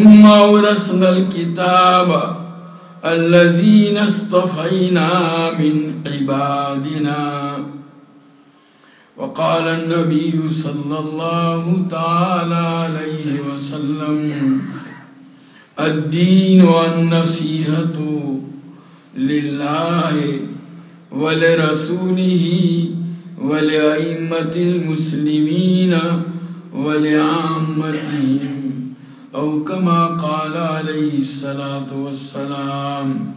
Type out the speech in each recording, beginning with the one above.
ثم أورثنا الكتاب الذين اصطفينا من عبادنا. وقال النبي صلى الله تعالى عليه وسلم، الدين والنصيحة لله ولرسوله ولأئمة المسلمين ولعامتهم. أو كما قال عليه الصلاة والسلام.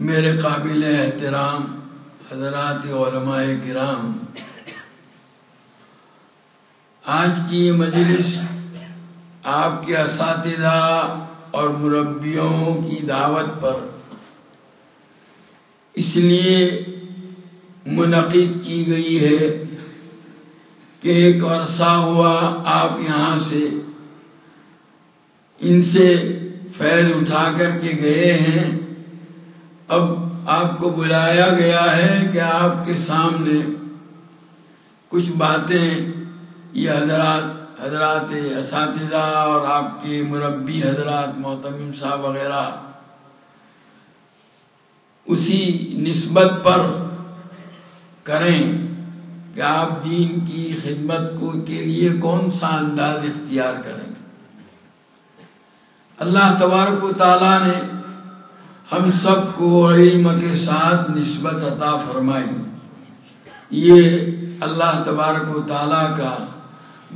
میرے قابل احترام، حضرات علماء کرام، آج کی یہ مجلس آپ کے اساتذہ اور مربیوں کی دعوت پر اس لیے منعقد کی گئی ہے کہ ایک عرصہ ہوا آپ یہاں سے۔ ان سے فیض اٹھا کر کے گئے ہیں۔ اب آپ کو بلایا گیا ہے کہ آپ کے سامنے کچھ باتیں، یہ حضرات حضرات اساتذہ اور آپ کے مربی حضرات محتمم صاحب وغیرہ، اسی نسبت پر کریں۔ کہ آپ دین کی خدمت کو کے لیے کون سا انداز اختیار کریں؟ اللہ تبارک و تعالیٰ نے ہم سب کو علم کے ساتھ نسبت عطا فرمائی۔ یہ اللہ تبارک و تعالیٰ کا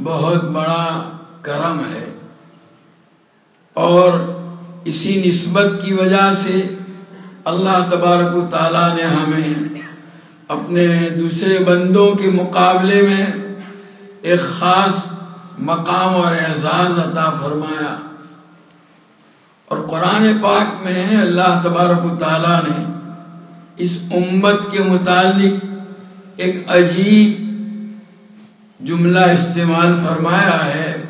بہت بڑا کرم ہے۔ اور اسی نسبت کی وجہ سے اللہ تبارک و تعالیٰ نے ہمیں اپنے دوسرے بندوں کے مقابلے میں ایک خاص مقام اور اعزاز عطا فرمایا۔ اور قرآن پاک میں اللہ تبارک و تعالیٰ نے اس امت کے متعلق ایک عجیب جملہ استعمال فرمایا ہے۔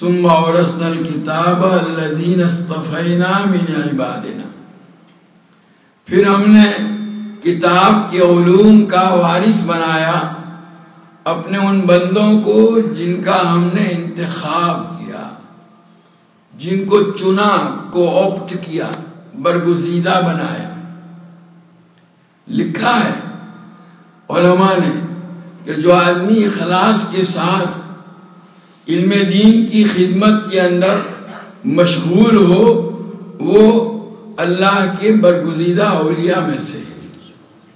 ثم اورثنا الكتاب الذين اصطفينا من عبادنا۔ پھر ہم نے کتاب کے علوم کا وارث بنایا اپنے ان بندوں کو جن کا ہم نے انتخاب کیا، جن کو چنا کو اوپٹ کیا، برگزیدہ بنایا۔ لکھا ہے علماء نے کہ جو آدمی اخلاص کے ساتھ علم دین کی خدمت کے اندر مشغول ہو، وہ اللہ کے برگزیدہ اولیاء میں سے ہے۔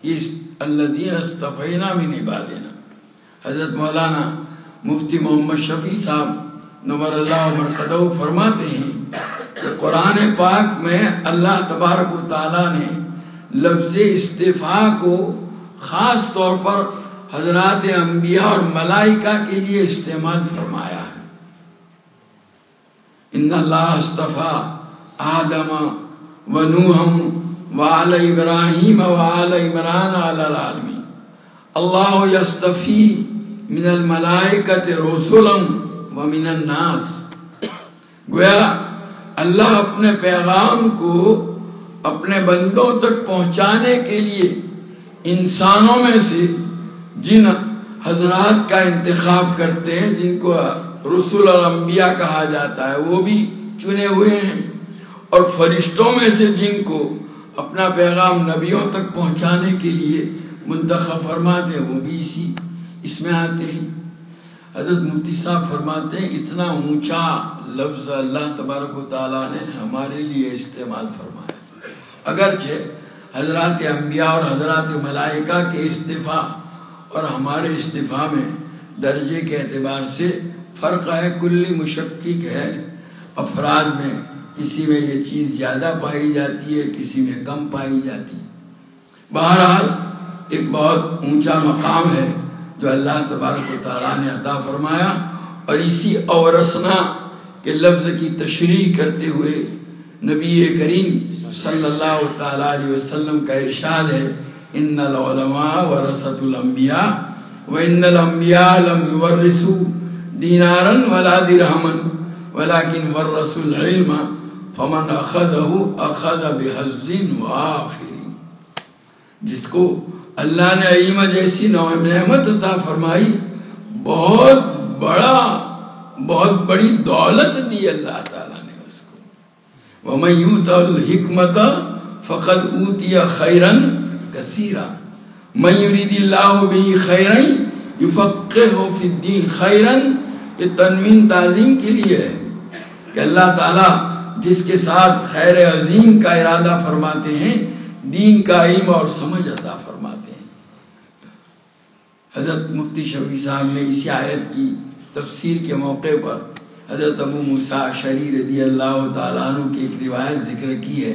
اللہ دین استفینہ میں نبھا دینا حضرت مولانا مفتی محمد شفیع صاحب نور اللہ مرکدو فرماتے ہیں کہ قرآن پاک میں اللہ تبارک و تعالیٰ نے لفظ استفاع کو خاص طور پر حضرات انبیاء اور ملائکہ کے لیے استعمال فرمایا ہے۔ ان اللہ استفا آدم و نوحم وعلى ابراہیم وعلى عمران على العالمین اللہ یستفی من الملائکت رسولا ومن الناس. گویا، اللہ اپنے پیغام کو اپنے بندوں تک پہنچانے کے لیے انسانوں میں سے جن حضرات کا انتخاب کرتے ہیں، جن کو رسول اور انبیاء کہا جاتا ہے، وہ بھی چنے ہوئے ہیں۔ اور فرشتوں میں سے جن کو اپنا پیغام نبیوں تک پہنچانے کے لیے منتخب فرماتے ہیں، وہ بھی اسی اس میں آتے ہیں۔ حضرت مفتی صاحب فرماتے ہیں، اتنا اونچا لفظ اللہ تبارک و تعالیٰ نے ہمارے لیے استعمال فرمایا۔ اگرچہ حضرات انبیاء اور حضرات ملائکہ کے استفاع اور ہمارے استفاع میں درجے کے اعتبار سے فرق ہے، کلی مشقق ہے، افراد میں کسی میں یہ چیز زیادہ پائی جاتی ہے، کسی میں کم پائی جاتی ہے۔ بہرحال، ایک بہت اونچا مقام ہے جو اللہ تبارک و تعالیٰ نے عطا فرمایا۔ اور اسی اورسنا کے لفظ کی تشریح کرتے ہوئے نبی کریم صلی اللہ تعالیٰ علیہ وسلم کا ارشاد ہے، ان العلماء ورثت الانبیاء و ان الانبیاء لم یورثوا دینارا ولا درہما ولیکن ورثوا العلم فمن اخذه اخذ بحظ وافر جس کو اللہ نے علم جیسی نعمت عطا فرمائی، بہت بڑا، بہت بڑی دولت دی اللہ تعالیٰ نے اس کو۔ وَمَن يُوتَ الْحِكْمَةَ فَقَدْ اُوتِيَ خَيْرًا کثیرہ من یرید اللہ بھی خیرن یفقہ فی الدین خیرن یہ تنمین تعظیم کے لیے ہے کہ اللہ تعالیٰ جس کے ساتھ خیر عظیم کا ارادہ فرماتے ہیں، دین کا علم اور سمجھ عطا فرماتے ہیں۔ حضرت مفتی شفیع صاحب نے اسی آیت کی تفسیر کے موقع پر حضرت ابو موسیٰ شری رضی اللہ تعالیٰ عنہ کی ایک روایت ذکر کی ہے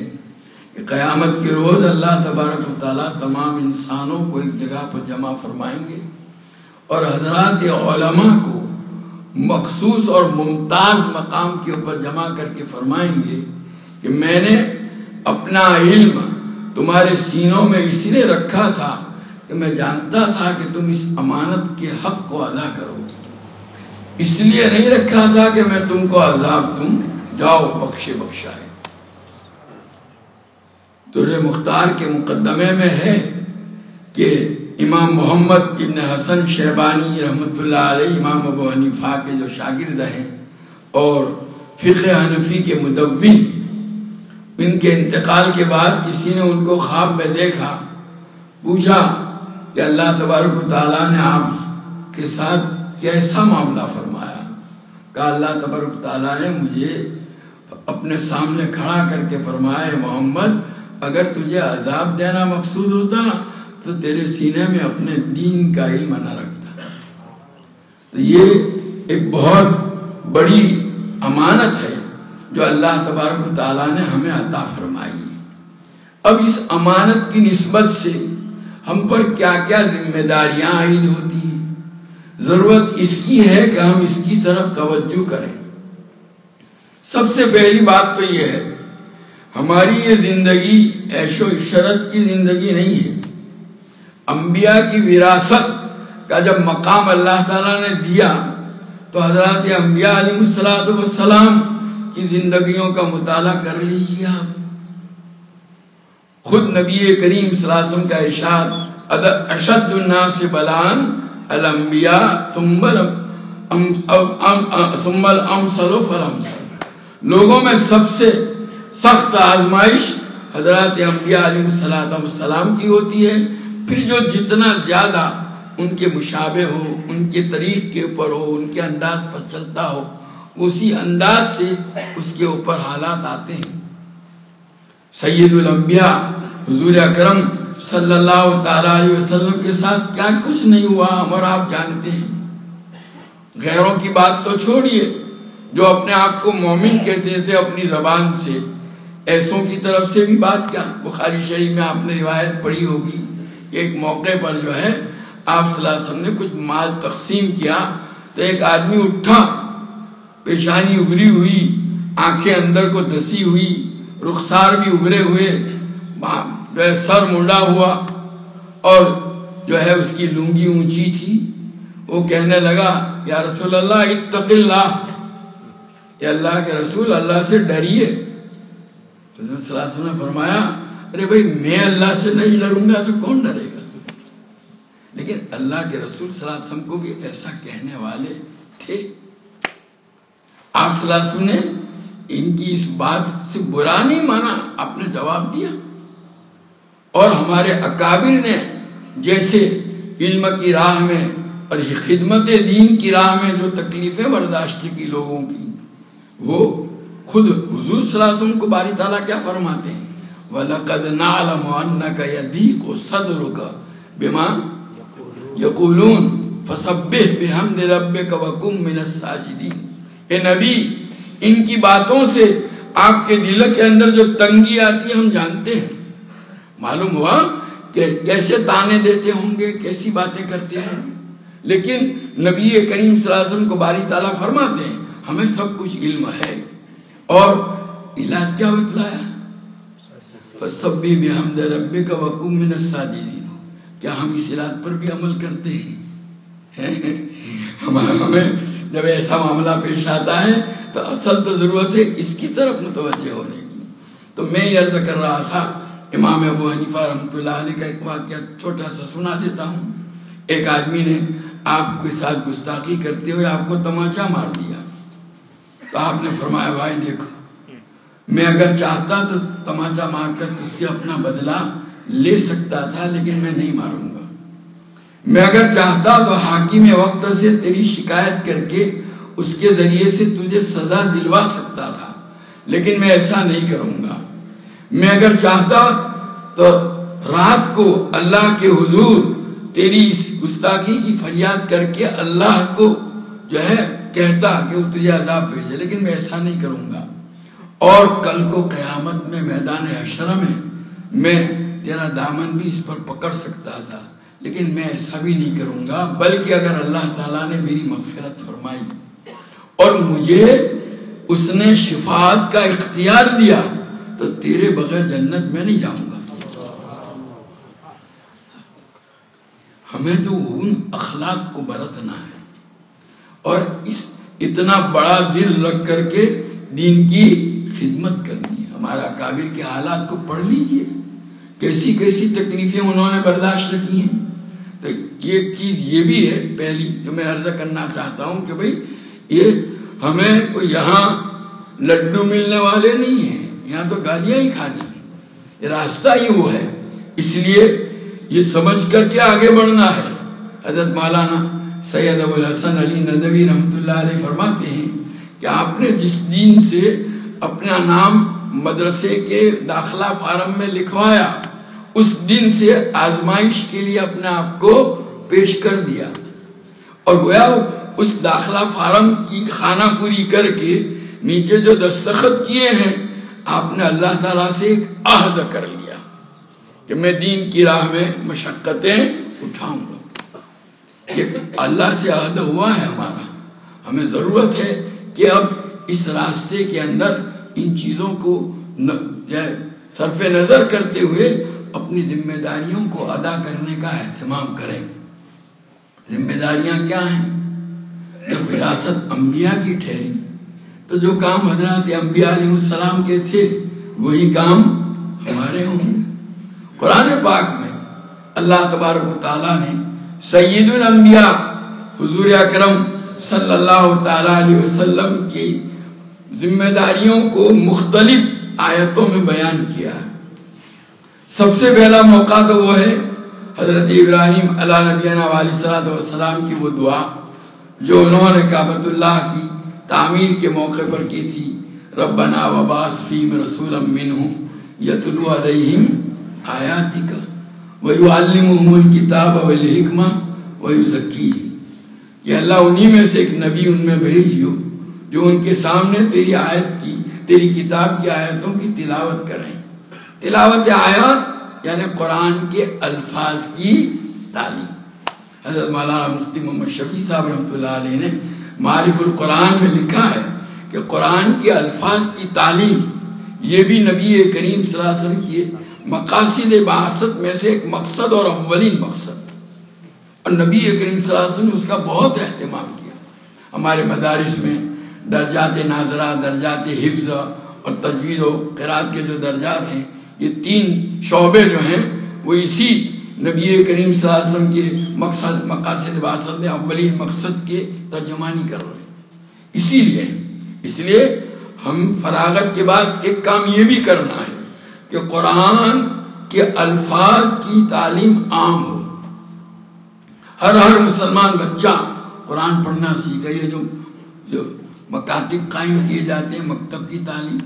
کہ قیامت کے روز اللہ تبارک و تعالیٰ تمام انسانوں کو ایک جگہ پر جمع فرمائیں گے اور حضرات علماء کو مخصوص اور ممتاز مقام کے اوپر جمع کر کے فرمائیں گے کہ میں نے اپنا علم تمہارے سینوں میں اسی لیے رکھا تھا کہ میں جانتا تھا کہ تم اس امانت کے حق کو ادا کرو گے۔ اس لیے نہیں رکھا تھا کہ میں تم کو عذاب دوں۔ جاؤ، بخشے، بخشائے۔ در مختار کے مقدمے میں ہے کہ امام محمد ابن حسن شہبانی رحمۃ اللہ علیہ، امام ابو حنیفہ کے جو شاگرد ہیں اور فقہ حنفی کے مدون ان کے انتقال کے بعد کسی نے ان کو خواب میں دیکھا، پوچھا کہ اللہ تبارک و تعالیٰ نے آپ کے ساتھ کیسا معاملہ فرمایا؟ کہا، اللہ تبارک تعالیٰ نے مجھے اپنے سامنے کھڑا کر کے فرمایا محمد، اگر تجھے عذاب دینا مقصود ہوتا تو تیرے سینے میں اپنے دین کا علم نہ رکھتا۔ تو یہ ایک بہت بڑی امانت ہے جو اللہ تبارک و تعالیٰ نے ہمیں عطا فرمائی۔ اب اس امانت کی نسبت سے ہم پر کیا کیا ذمہ داریاں عائد ہوتی ہیں؟ ضرورت اس کی ہے کہ ہم اس کی طرف توجہ کریں۔ سب سے پہلی بات تو یہ ہے، ہماری یہ زندگی عیش و عشرت کی زندگی نہیں ہے۔ انبیاء کی وراثت کا جب مقام اللہ تعالیٰ نے دیا، تو حضرات انبیاء علیہ السلام کی زندگیوں کا مطالعہ کر لیجیے آپ۔ خود نبی کریم صلی اللہ علیہ وسلم کا ارشاد اشد الناس بلان الانبیاء ثم الامثل فالامثل. لوگوں میں سب سے سخت آزمائش حضرات انبیاء علیہ السلام کی ہوتی ہے۔ پھر جو جتنا زیادہ ان کے مشابہ ہو، ان کے طریق کے اوپر ہو، ان کے انداز پر چلتا ہو، اسی انداز سے اس کے اوپر حالات آتے ہیں۔ سید الانبیاء، حضور اکرم صلی اللہ تعالیٰ علیہ وسلم کے ساتھ کیا کچھ نہیں ہوا، ہم اور آپ جانتے ہیں۔ غیروں کی بات تو چھوڑیے، جو اپنے آپ کو مومن کہتے تھے اپنی زبان سے، ایسوں کی طرف سے بھی بات کیا۔ بخاری شریف میں آپ نے روایت پڑھی ہوگی۔ کہ ایک موقع پر جو ہے، آپ صلی اللہ علیہ وسلم نے کچھ مال تقسیم کیا تو ایک آدمی اٹھا، پیشانی ابری ہوئی، آنکھیں اندر کو دسی ہوئی، رخسار بھی ابرے ہوئے جو ہے سر منڈا ہوا اور جو ہے اس کی لونگی اونچی تھی۔ وہ کہنے لگا، یا رسول اللہ، اتق اللہ۔ کہ اللہ کے رسول، اللہ سے ڈریے۔ حضرت صلی اللہ علیہ وسلم نے فرمایا ارے بھائی، میں اللہ سے نہیں ڈروں گا تو کون ڈرے گا لیکن اللہ کے رسول صلی اللہ علیہ وسلم کو بھی ایسا کہنے والے تھے۔ آپ صلی اللہ علیہ وسلم نے ان کی اس بات سے برا نہیں مانا، آپ نے جواب دیا۔ اور ہمارے اکابر نے جیسے علم کی راہ میں اور خدمت دین کی راہ میں جو تکلیفیں برداشت کی لوگوں کی، وہ خود حضور صلی اللہ علیہ وسلم کو باری تعالیٰ کیا فرماتے ہیں؟ وَلَقَدْ نَعْلَمُ أَنَّكَ يَدِيقُ صَدْرُكَ بِمَا يَقُولُونَ فَسَبِّحْ بِحَمْدِ رَبِّكَ وَكُمْ مِنَ السَّاجِدِينَ اے نبی، ان کی باتوں سے آپ کے دل کے اندر جو تنگی آتی ہے، ہم جانتے ہیں۔ معلوم ہوا کہ کیسے تانے دیتے ہوں گے، کیسی باتیں کرتے ہیں لیکن نبی کریم صلی اللہ علیہ وسلم کو باری تعالیٰ فرماتے ہیں، ہمیں سب کچھ علم ہے۔ اور علاج کیا بتلایا؟ فَسَبِّ بِحَمْدَ رَبِّكَ وَقُمْ مِنَ السَّاجِدِينَ۔ کیا ہم اس علاج پر بھی عمل کرتے ہیں؟ ہمیں جب ایسا معاملہ پیش آتا ہے تو اصل تو ضرورت ہے اس کی طرف متوجہ ہونے کی۔ تو میں یہ عرض کر رہا تھا، امام ابو حنیفہ رحمۃ اللہ علیہ کا ایک واقعہ چھوٹا سا سنا دیتا ہوں۔ ایک آدمی نے آپ کے ساتھ گستاخی کرتے ہوئے آپ کو تماچا مار دیا۔ تو آپ نے فرمایا، بھائی دیکھو میں اگر چاہتا تو تماچا مار کر تجھ سے اپنا بدلہ لے سکتا تھا، لیکن میں نہیں ماروں گا۔ میں اگر چاہتا تو حاکم وقت سے تیری شکایت کر کے اس کے ذریعے سے تجھے سزا دلوا سکتا تھا، لیکن میں ایسا نہیں کروں گا۔ میں اگر چاہتا تو رات کو اللہ کے حضور تیری اس گستاخی کی فریاد کر کے اللہ کو جو ہے کہتا کہ وہ تجھے عذاب بھیجے، لیکن میں ایسا نہیں کروں گا۔ اور کل کو قیامت میں میدان اشرم میں میں تیرا دامن بھی اس پر پکڑ سکتا تھا، لیکن میں ایسا بھی نہیں کروں گا، بلکہ اگر اللہ تعالیٰ نے میری مغفرت فرمائی اور مجھے اس نے شفاعت کا اختیار دیا، تو تیرے بغیر جنت میں نہیں جاؤں گا۔ ہمیں تو ان اخلاق کو برتنا ہے۔ اور اس اتنا بڑا دل رکھ کر کے دین کی خدمت کرنی ہے۔ ہمارا کابر کے حالات کو پڑھ لیجیے۔ کیسی کیسی تکلیفیں انہوں نے برداشت کی ہیں۔ تو ایک چیز یہ بھی ہے، پہلی جو میں عرض کرنا چاہتا ہوں کہ بھئی یہ ہمیں کوئی یہاں لڈو ملنے والے نہیں ہیں، یہاں تو گالیاں ہی کھانی ہیں۔ یہ راستہ ہی وہ ہے۔ اس لیے یہ سمجھ کر کے آگے بڑھنا ہے۔ حضرت مولانا سید ابو الحسن علی ندوی رحمۃ اللہ علیہ فرماتے ہیں کہ آپ نے جس دین سے اپنا نام مدرسے کے داخلہ فارم میں لکھوایا۔ اس دن سے آزمائش کے لیے اپنے آپ کو پیش کر دیا۔ اور گویا اس داخلہ فارم کی خانہ پوری کر کے نیچے جو دستخط کیے ہیں، آپ نے اللہ تعالیٰ سے ایک عہد کر لیا کہ میں دین کی راہ میں مشقتیں اٹھاؤں۔ گا یہ اللہ سے عہد ہوا ہے ہمارا۔ ہمیں ضرورت ہے کہ اب اس راستے کے اندر ان چیزوں کو صرف نظر کرتے ہوئے اپنی ذمہ داریوں کو ادا کرنے کا اہتمام کریں۔ ذمہ داریاں کیا ہیں؟ جب وراثت انبیاء کی ٹھہری، تو جو کام حضرات انبیاء علیہ السلام کے تھے، وہی کام ہمارے ہوں گے۔ قرآن پاک میں اللہ تبارک و تعالیٰ نے سید الانبیاء، حضور اکرم صلی اللہ تعالیٰ علیہ وسلم کی ذمہ داریوں کو مختلف آیتوں میں بیان کیا ہے۔ سب سے پہلا موقع تو وہ ہے حضرت ابراہیم علیہ نبینا علیہ السلام کی وہ دعا، جو انہوں نے کعبۃ اللہ کی تعمیر کے موقع پر کی تھی۔ ربنا وباس فیم رسول منہم یتلو علیہم آیاتی کا وَيُعَلِّمُهُمُ الْكِتَابَ وَالْحِكْمَةِ وَيُزَكِّيهِمْ کہ اللہ انہی میں سے ایک نبی ان میں بھیجیو جو ان کے سامنے تیری آیت کی، تیری کتاب کی آیتوں کی تلاوت کریں تلاوت آیات یعنی قرآن کے الفاظ کی تعلیم۔ حضرت مولانا مفتی محمد شفیع صاحب رحمۃ اللہ علیہ نے معرف القرآن میں لکھا ہے کہ قرآن کے الفاظ کی تعلیم، یہ بھی نبی کریم صلی اللہ علیہ وسلم کی مقاصد بعثت میں سے ایک مقصد اور اولین مقصد۔ اور نبی کریم صلی اللہ علیہ وسلم نے اس کا بہت اہتمام کیا۔ ہمارے مدارس میں درجات ناظرہ، درجات حفظ اور تجوید و قرآن کے جو درجات ہیں، یہ تین شعبے جو ہیں، وہ اسی نبی کریم صلی اللہ علیہ وسلم کے مقصد، مقاصد باسط اولین مقصد کے ترجمانی کر رہے ہیں۔ اسی لیے، اس لیے ہم فراغت کے بعد ایک کام یہ بھی کرنا ہے کہ قرآن کے الفاظ کی تعلیم عام ہو۔ ہر ہر مسلمان بچہ قرآن پڑھنا سیکھا یہ جو جو مکاتب قائم کیے جاتے ہیں، مکتب کی تعلیم۔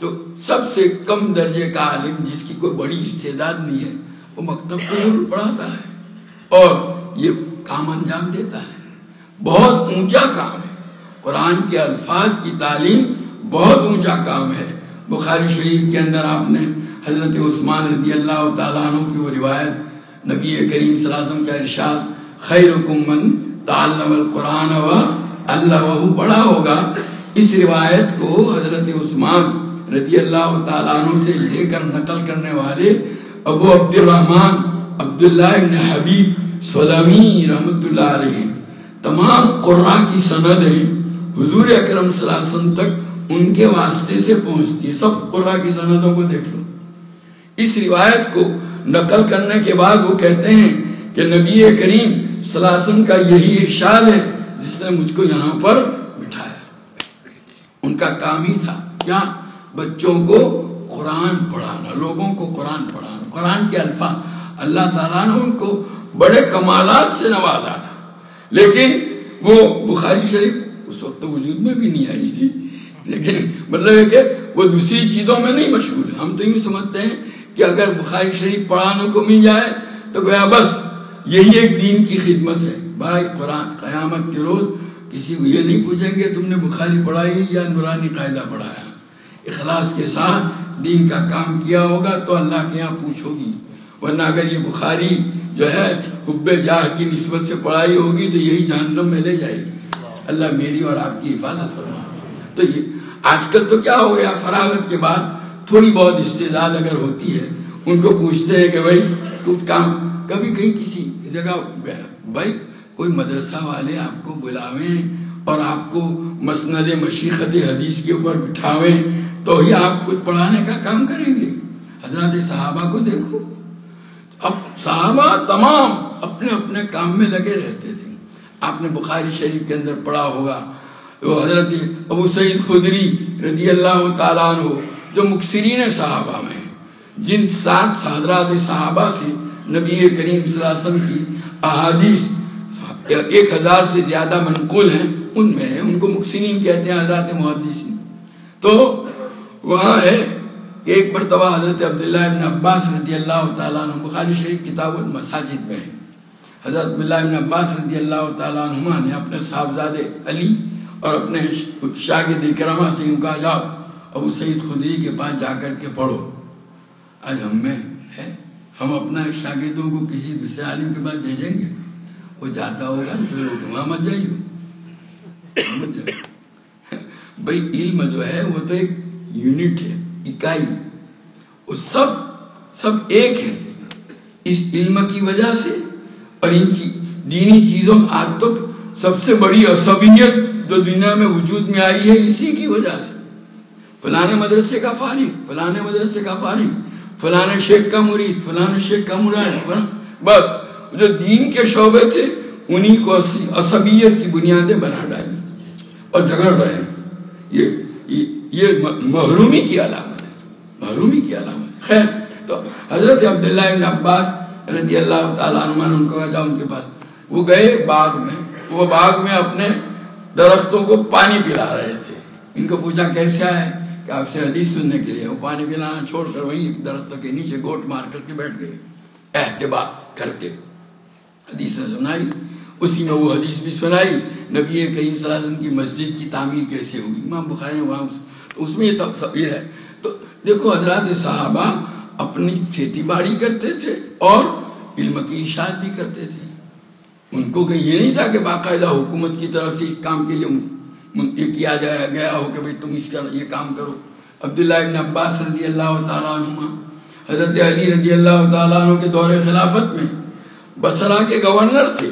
جو سب سے کم درجے کا عالم جس کی کوئی بڑی استعداد نہیں ہے، وہ مکتب کو ضرور پڑھاتا ہے۔ اور یہ کام انجام دیتا ہے۔ بہت اونچا کام ہے۔ قرآن کے الفاظ کی تعلیم بہت اونچا کام ہے۔ بخاری شریف کے اندر آپ نے حضرت عثمان رضی اللہ تعالیٰ عنہ کی وہ روایت، نبی کریم صلی اللہ علیہ وسلم کا ارشاد، خیرکم من تعلم القرآن و اللہ وہو پڑھا ہوگا۔ اس روایت کو حضرت عثمان رضی اللہ تعالیٰ عنہ سے لے کر نقل کرنے والے ابو عبد الرحمن عبداللہ ابن حبیب سلمی رحمت اللہ علیہ۔ تمام قرآن کی سند سندیں حضور اکرم صلی اللہ علیہ وسلم تک ان کے واسطے سے پہنچتی ہے سب قرآن کی سندوں کو دیکھ لو۔ اس روایت کو نقل کرنے کے بعد وہ کہتے ہیں کہ نبی کریم صلی اللہ علیہ وسلم کا یہی ارشاد ہے جس نے مجھ کو یہاں پر بٹھایا۔ ان کا کام ہی تھا۔ کیا بچوں کو قرآن پڑھانا، لوگوں کو قرآن پڑھانا۔ قرآن کے الفاظ۔ اللہ تعالیٰ نے ان کو بڑے کمالات سے نوازا تھا۔ لیکن وہ بخاری شریف اس وقت تو وجود میں بھی نہیں آئی تھی۔ لیکن مطلب ہے کہ وہ دوسری چیزوں میں نہیں مشغول ہے ہم تو یوں سمجھتے ہیں کہ اگر بخاری شریف پڑھانے کو مل جائے تو گویا بس یہی ایک دین کی خدمت ہے۔ بھائی، قرآن، قیامت کے روز کسی کو یہ نہیں پوچھیں گے تم نے بخاری پڑھائی یا نورانی قاعدہ پڑھایا۔ اخلاص کے ساتھ دین کا کام کیا ہوگا تو اللہ کے یہاں پوچھو گی۔ ورنہ اگر یہ بخاری جو ہے حب جاہ کی نسبت سے پڑھائی ہوگی تو یہی جہنم میں لے جائے گی۔ اللہ میری اور آپ کی حفاظت فرما۔ تو یہ آج کل تو کیا ہو گیا، فراغت کے بعد تھوڑی بہت استعداد اگر ہوتی ہے، ان کو پوچھتے ہیں کہ بھائی کچھ کام کبھی کہیں کسی جگہ بھائی، کوئی مدرسہ والے آپ کو بلاویں اور آپ کو مسند مشیقت حدیث کے اوپر بٹھاویں، تو ہی آپ کچھ پڑھانے کا کام کریں گے۔ حضرات صحابہ کو دیکھو۔ اب صحابہ تمام اپنے اپنے کام میں لگے رہتے تھے۔ آپ نے بخاری شریف کے اندر پڑھا ہوگا۔ وہ حضرت ابو سعید خدری رضی اللہ تعالیٰ عنہ، جو مکسرین صحابہ میں جن سات حضرات صحابہ سے نبی کریم صلی اللہ علیہ وسلم کی احادیث ایک ہزار سے زیادہ منقول ہیں، ان میں ہے ان کو مکسرین کہتے ہیں، حضرات محدثین۔ تو وہاں ہے کہ ایک مرتبہ حضرت عبداللہ ابن عباس رضی اللہ تعالیٰ عنہ، بخاری شریف کتاب المساجد میں ہے۔ حضرت عبداللہ ابن عباس رضی اللہ تعالیٰ عنہ نے اپنے صاحبزاد علی اور اپنے شاگرد اکرمہ سے یوں کہا، جاؤ ابو سعید خدری کے پاس جا کر کے پڑھو۔ آج ہم میں ہم اپنا شاگردوں کو کسی دوسرے عالم کے پاس بھیجیں گے۔ وہ جاتا ہوگا تو لوگ وہاں مت جائیے بھائی، علم جو ہے وہ تو ایک یونٹ ہے، اکائی۔ وہ سب سب ایک ہے۔ اس علم کی وجہ سے اور ان دینی چیزوں آج تک سب سے بڑی عصبیت جو دنیا میں وجود میں آئی ہے، اسی کی وجہ سے۔ فلانے مدرسے کا فارغ فلانے مدرسے کا فارغ۔ فلانے شیخ کا مرید فلانے شیخ کا مراد بس جو دین کے شعبے تھے، انہی کو عصبیت کی بنیادیں بنا ڈالی اور جگڑ رہے ہیں۔ یہ یہ محرومی کی علامت ہے۔ محرومی کی علامت خیر، تو حضرت عبداللہ ابن عباس رضی اللہ تعالیٰ عنہ ان کو کہا ان کے پاس۔ وہ گئے باغ میں۔ وہ باغ میں اپنے درختوں کو پانی پلا رہے تھے۔ ان کو پوچھا، کیسے آئے؟ کہ آپ سے حدیث سننے کے لیے، وہ پانی پلانا چھوڑ کر وہیں ایک درخت کے نیچے گوٹ مار کر کے بیٹھ گئے۔ احتبا کر کے۔ حدیث سنائی۔ اسی میں وہ حدیث بھی سنائی۔ نبی کریم صلی اللہ علیہ وسلم کی مسجد کی تعمیر کیسے ہوئی؟ امام بخاری نے وہاں تو اس میں یہ ہے۔ تو دیکھو حضرات صحابہ اپنی کھیتی باڑی کرتے تھے اور علم کی اشاعت بھی کرتے تھے۔ ان کو کہیں یہ نہیں تھا کہ باقاعدہ حکومت کی طرف سے اس کام کے لیے یہ کیا جایا گیا ہو کہ بھئی تم اس کا یہ کام کرو۔ عبداللہ ابن عباس رضی اللہ تعالیٰ عنہ حضرت علی رضی اللہ تعالیٰ عنہ کے دور خلافت میں بسرا کے گورنر تھے۔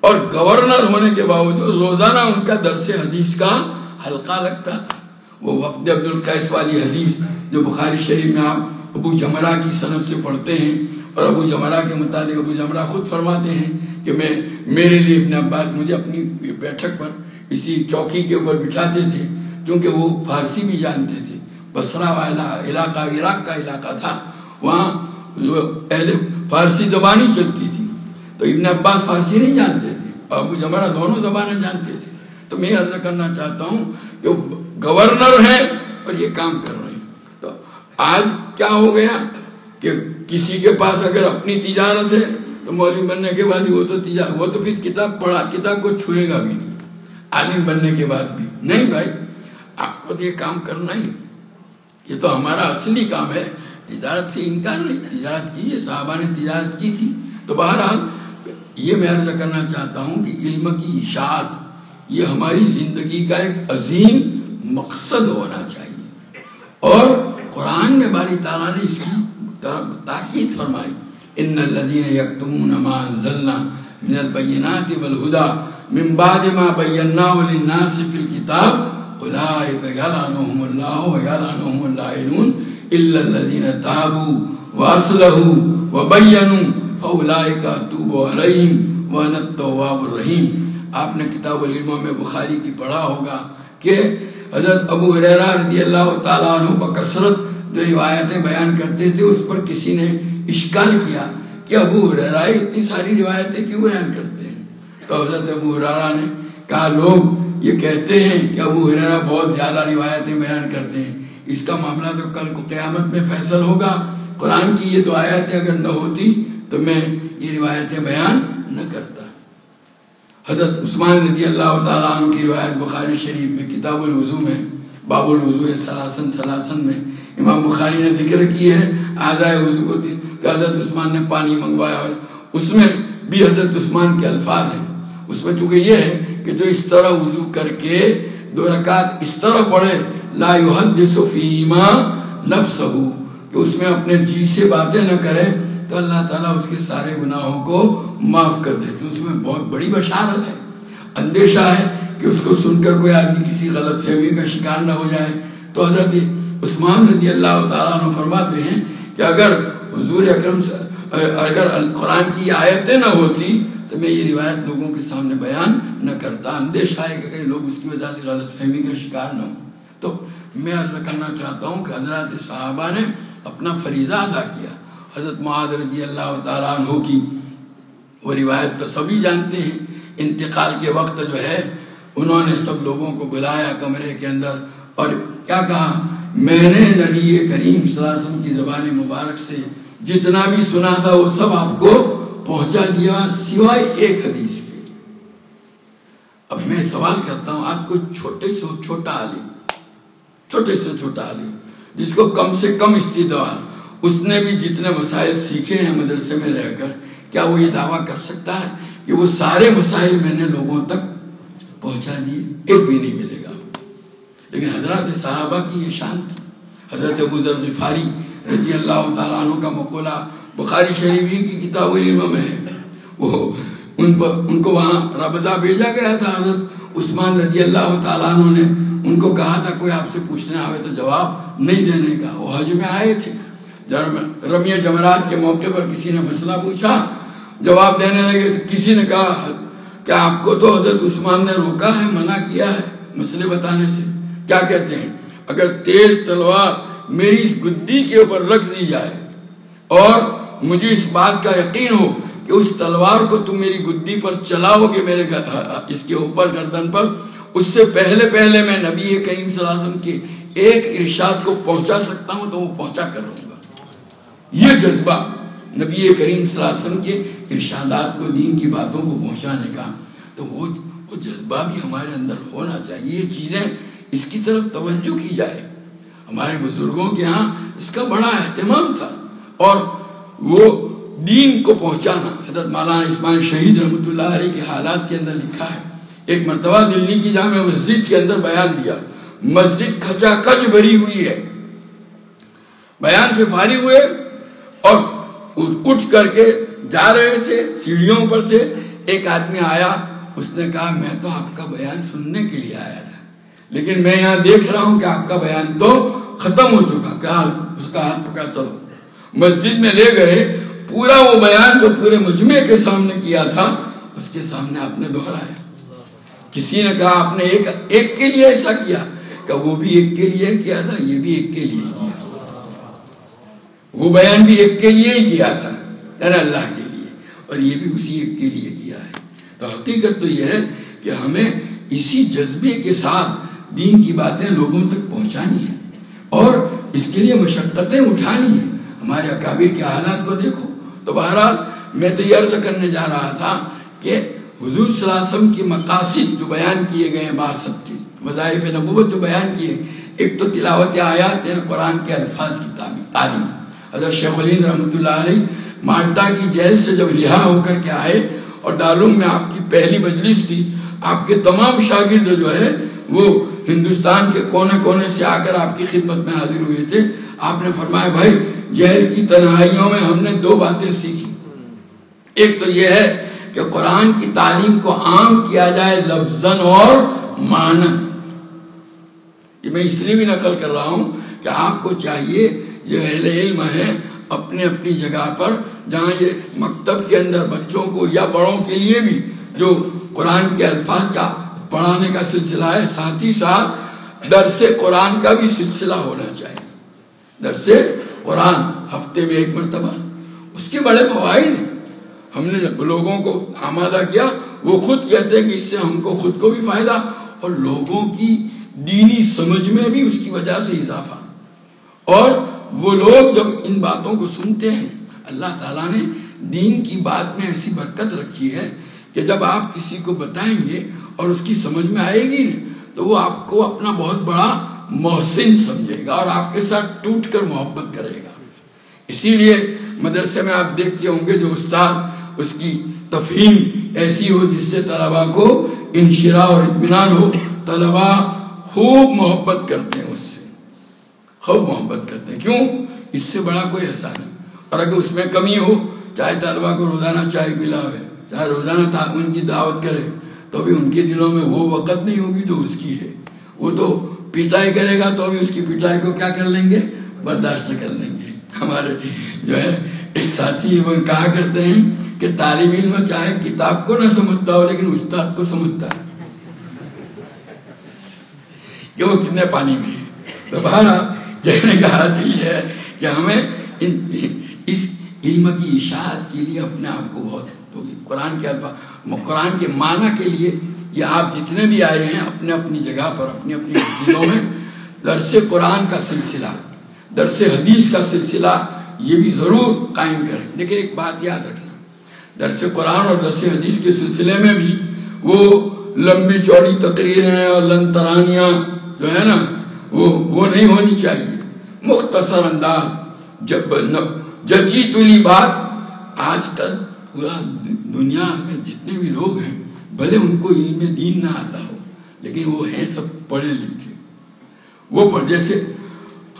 اور گورنر ہونے کے باوجود روزانہ ان کا درس حدیث کا حلقہ لگتا تھا۔ وہ وفد عبد القیس والی حدیث جو بخاری شریف میں آپ ابو جمرہ کی صنعت سے پڑھتے ہیں اور ابو جمرہ کے متعلق ابو جمرہ خود فرماتے ہیں کہ میں، میرے لیے ابن عباس مجھے اپنی بیٹھک پر اسی چوکی کے اوپر بٹھاتے تھے، چونکہ وہ فارسی بھی جانتے تھے۔ بسرا والا علاقہ، عراق کا علاقہ تھا، وہاں اہل فارسی زبانی چلتی تھی۔ تو ابن عباس فارسی نہیں جانتے تھے، ابو جمرہ دونوں زبانیں جانتے تھے۔ تو میں عرض کرنا چاہتا ہوں کہ گورنر ہیں اور یہ کام کر رہے ہیں۔ تو آج کیا ہو گیا کہ کسی کے پاس اگر اپنی تجارت ہے تو مولوی بننے کے بعد وہ تو تجارت وہ تو پھر کتاب پڑھا، کتاب کو چھوئے گا بھی نہیں۔ عالم بننے کے بعد بھی۔ نہیں بھائی، آپ کو تو یہ کام کرنا ہی۔ یہ تو ہمارا اصلی کام ہے۔ تجارت سے انکار نہیں، تجارت کیجیے صحابہ نے تجارت کی تھی۔ تو بہرحال، یہ میں عرض کرنا چاہتا ہوں کہ علم کی اشاعت، یہ ہماری زندگی کا ایک عظیم مقصد ہونا چاہیے۔ اور قرآن میں باری تعالیٰ نے اس کی تاکید فرمائی، ان الذين يكتمون ما انزلنا من البينات والهدى من بعد ما بيناه للناس في الكتاب اولئك يلعنهم الله ويلعنهم اللاعنون الا الذين تابوا واصلحوا وبينوا فاولئك اتوب عليهم وانا التواب الرحيم۔ آپ نے کتاب العلم میں بخاری کی پڑھا ہوگا کہ حضرت ابو حریرہ رضی اللہ تعالیٰ عنہ بکثرت جو روایتیں بیان کرتے تھے، اس پر کسی نے اشکال کیا کہ ابو حریرہ اتنی ساری روایتیں کیوں بیان کرتے؟ تو حضرت ابو حریرہ نے کہا، لوگ یہ کہتے ہیں کہ ابو حریرہ بہت زیادہ روایتیں بیان کرتے ہیں۔ اس کا معاملہ تو کل کو قیامت میں فیصل ہوگا۔ قرآن کی یہ دو آیتیں اگر نہ ہوتی تو میں یہ روایتیں بیان نہ کرتا۔ حضرت عثمان رضی اللہ تعالیٰ عنہ کی روایت بخاری شریف میں کتاب الوضو میں، باب الوضو سلاسن سلاسن میں امام بخاری نے ذکر کی ہے۔ آزائے وضو کو کہ حضرت عثمان نے پانی منگوایا اور اس میں بھی حضرت عثمان کے الفاظ ہیں۔ اس میں چونکہ یہ ہے کہ جو اس طرح وضو کر کے دو رکعت اس طرح پڑھے، لا يحدث فیما نفسہ کہ اس میں اپنے جی سے باتیں نہ کرے، تو اللہ تعالیٰ اس کے سارے گناہوں کو معاف کر دیتے اس میں بہت بڑی بشارت ہے۔ اندیشہ ہے کہ اس کو سن کر کوئی آدمی کسی غلط فہمی کا شکار نہ ہو جائے۔ تو حضرت عثمان رضی اللہ تعالیٰ عنہ فرماتے ہیں کہ اگر حضور اکرم اگر قرآن کی آیتیں نہ ہوتی تو میں یہ روایت لوگوں کے سامنے بیان نہ کرتا۔ اندیشہ ہے کہ کئی لوگ اس کی وجہ سے غلط فہمی کا شکار نہ ہوں۔ تو میں عرض کرنا چاہتا ہوں کہ حضرات صحابہ نے اپنا فریضہ ادا کیا۔ حضرت معاذ رضی اللہ تعالیٰ عنہ کی وہ روایت تو سبھی ہی جانتے ہیں۔ انتقال کے وقت جو ہے، انہوں نے سب لوگوں کو بلایا کمرے کے اندر اور کیا کہا؟ میں نے نبی کریم صلی اللہ علیہ وسلم کی زبان مبارک سے جتنا بھی سنا تھا، وہ سب آپ کو پہنچا دیا سوائے ایک حدیث کے۔ اب میں سوال کرتا ہوں آج کوئی چھوٹے سے چھوٹا عالم چھوٹے سے چھوٹا عالم جس کو کم سے کم استدعال اس نے بھی جتنے مسائل سیکھے ہیں مدرسے میں رہ کر، کیا وہ یہ دعویٰ کر سکتا ہے کہ وہ سارے مسائل میں نے لوگوں تک پہنچا دیے؟ ایک بھی نہیں ملے گا۔ لیکن حضرت صحابہ کی یہ شان تھی۔ حضرت ابو ذر غفاری رضی اللہ تعالیٰ عنہ کا مقولہ بخاری شریفی کی کتاب العلم میں ہے۔ وہ ان پر ان کو وہاں ربضہ بھیجا گیا تھا حضرت عثمان رضی اللہ تعالیٰ عنہ نے۔ ان کو کہا تھا، کوئی آپ سے پوچھنے آئے تو جواب نہیں دینے کا۔ وہ حج میں آئے تھے۔ رمی جمرات کے موقع پر کسی نے مسئلہ پوچھا، جواب دینے لگے تو کسی نے کہا، کہ آپ کو تو حضرت عثمان نے روکا ہے، منع کیا ہے مسئلے بتانے سے۔ کیا کہتے ہیں؟ اگر تیز تلوار میری اس گدی کے اوپر رکھ دی جائے اور مجھے اس بات کا یقین ہو کہ اس تلوار کو تم میری گدی پر چلاؤ گے میرے اس کے اوپر گردن پر۔ اس سے پہلے پہلے میں نبی کریم صلی اللہ علیہ وسلم کے ایک ارشاد کو پہنچا سکتا ہوں تو وہ پہنچا کر رہوں گا۔ یہ جذبہ نبی کریم صلی اللہ علیہ وسلم کے ارشادات کو، دین کی باتوں کو پہنچانے کا۔ تو وہ وہ جذبہ بھی ہمارے اندر ہونا چاہیے۔ یہ چیزیں اس کی طرف توجہ کی جائے۔ ہمارے بزرگوں کے ہاں اس کا بڑا اہتمام تھا۔ اور وہ دین کو پہنچانا۔ حضرت مولانا اسماعیل شہید رحمۃ اللہ علیہ کے حالات کے اندر لکھا ہے۔ ایک مرتبہ دلی کی جامع مسجد کے اندر بیان دیا۔ مسجد کھچا کچ بھری ہوئی ہے۔ بیان سے فارغ ہوئے اور اٹھ کر کے جا رہے تھے، سیڑھیوں پر تھے۔ ایک آدمی آیا، اس نے کہا، میں تو آپ کا بیان سننے کے لیے آیا تھا۔ لیکن میں یہاں دیکھ رہا ہوں کہ آپ کا بیان تو ختم ہو چکا۔ کہا، اس کا ہاتھ پکڑا، چلو۔ مسجد میں لے گئے، پورا وہ بیان جو پورے مجمع کے سامنے کیا تھا، اس کے سامنے آپ نے دہرایا۔ کسی نے کہا، آپ نے ایک ایک کے لیے ایسا کیا؟ کہ وہ بھی ایک کے لیے کیا تھا، یہ بھی ایک کے لیے کیا وہ بیان بھی ایک کے لیے ہی کیا تھا یعنی اللہ کے لیے۔ اور یہ بھی اسی ایک کے لیے کیا ہے۔ تو حقیقت تو یہ ہے کہ ہمیں اسی جذبے کے ساتھ دین کی باتیں لوگوں تک پہنچانی ہیں اور اس کے لیے مشقتیں اٹھانی ہیں۔ ہمارے اکابر کے حالات کو دیکھو۔ تو بہرحال میں تو یہ عرض کرنے جا رہا تھا کہ حضور صلی اللہ علیہ وسلم کی مقاصد جو بیان کیے گئے ہیں باسط کی وظائف نبوت جو بیان کیے ایک تو تلاوت آیات یعنی قرآن کے الفاظ کی تعلیم۔ حضرت شیخ الہند رحمۃ اللہ علیہ مالٹا کی جیل سے جب رہا ہو کر کے آئے اور ڈالوم میں آپ کی پہلی مجلس تھی، آپ کے تمام شاگرد جو ہے وہ ہندوستان کے کونے کونے سے آ کر آپ کی خدمت میں حاضر ہوئے تھے۔ آپ نے فرمایا، بھائی، جہل کی تنہائیوں میں ہم نے دو باتیں سیکھی۔ ایک تو یہ ہے کہ قرآن کی تعلیم کو عام کیا جائے لفظن اور مانن یہ میں اس لیے بھی نقل کر رہا ہوں کہ آپ کو چاہیے جو اہل علم ہے اپنے اپنی جگہ پر، جہاں یہ مکتب کے اندر بچوں کو یا بڑوں کے لیے بھی جو قرآن کے الفاظ کا پڑھانے کا سلسلہ ہے، ساتھ ہی ساتھ درس قرآن کا بھی سلسلہ ہونا چاہیے۔ درس قرآن ہفتے میں ایک مرتبہ۔ اس کے بڑے فوائد ہیں۔ ہم نے لوگوں کو آمادہ کیا، وہ خود کہتے ہیں کہ اس سے ہم کو خود کو بھی فائدہ اور لوگوں کی دینی سمجھ میں بھی اس کی وجہ سے اضافہ۔ اور وہ لوگ جب ان باتوں کو سنتے ہیں، اللہ تعالیٰ نے دین کی بات میں ایسی برکت رکھی ہے کہ جب آپ کسی کو بتائیں گے اور اس کی سمجھ میں آئے گی نا تو وہ آپ کو اپنا بہت بڑا محسن سمجھے گا اور آپ کے ساتھ ٹوٹ کر محبت کرے گا۔ اسی لیے مدرسے میں آپ دیکھتے ہوں گے جو استاد اس کی تفہیم ایسی ہو جس سے طلبا کو انشرا اور اطمینان ہو۔ طلبا خوب محبت کرتے ہیں اس سے۔ خوب محبت کرتے ہیں۔ کیوں؟ اس سے بڑا کوئی ایسا نہیں۔ اور اگر اس میں کمی ہو، چاہے طلبا کو روزانہ چائے پلاوے، چاہے روزانہ ان کی دعوت کرے، تو بھی ان کے دلوں میں وہ وقت نہیں ہوگی تو اس کی ہے۔ وہ تو پٹائی کرے گا تو بھی اس کی پٹائی کو کیا کر لیں گے؟ برداشت کر لیں گے۔ ہمارے جو ہے، ایک ساتھی وہ کہا کرتے ہیں کہ طالب علم چاہے کتاب کو نہ سمجھتا ہو، لیکن استاد کو سمجھتا ہے۔ کہ وہ کتنے پانی میں ہے۔ تو بہرحال کہنے کا حاصل یہ ہے کہ ہمیں اس علم کی اشاعت کے لیے اپنے آپ کو بہت تو قرآن کے قرآن کے معنی کے لیے یہ آپ جتنے بھی آئے ہیں، اپنے اپنی جگہ پر، اپنی اپنی مسجدوں میں درس قرآن کا سلسلہ، درس حدیث کا سلسلہ، یہ بھی ضرور قائم کریں۔ لیکن ایک بات یاد رکھنا، درس قرآن اور درس حدیث کے سلسلے میں بھی وہ لمبی چوڑی تقریریں اور لن ترانیاں جو ہے نا، وہ وہ نہیں ہونی چاہیے۔ مختصر انداز، جب جچی تلی بات، آج کل پورا دنیا میں جتنے بھی لوگ ہیں بھلے ان کو علم دین نہ آتا ہو، لیکن وہ ہیں سب پڑھے لکھے۔ وہ پڑھ، جیسے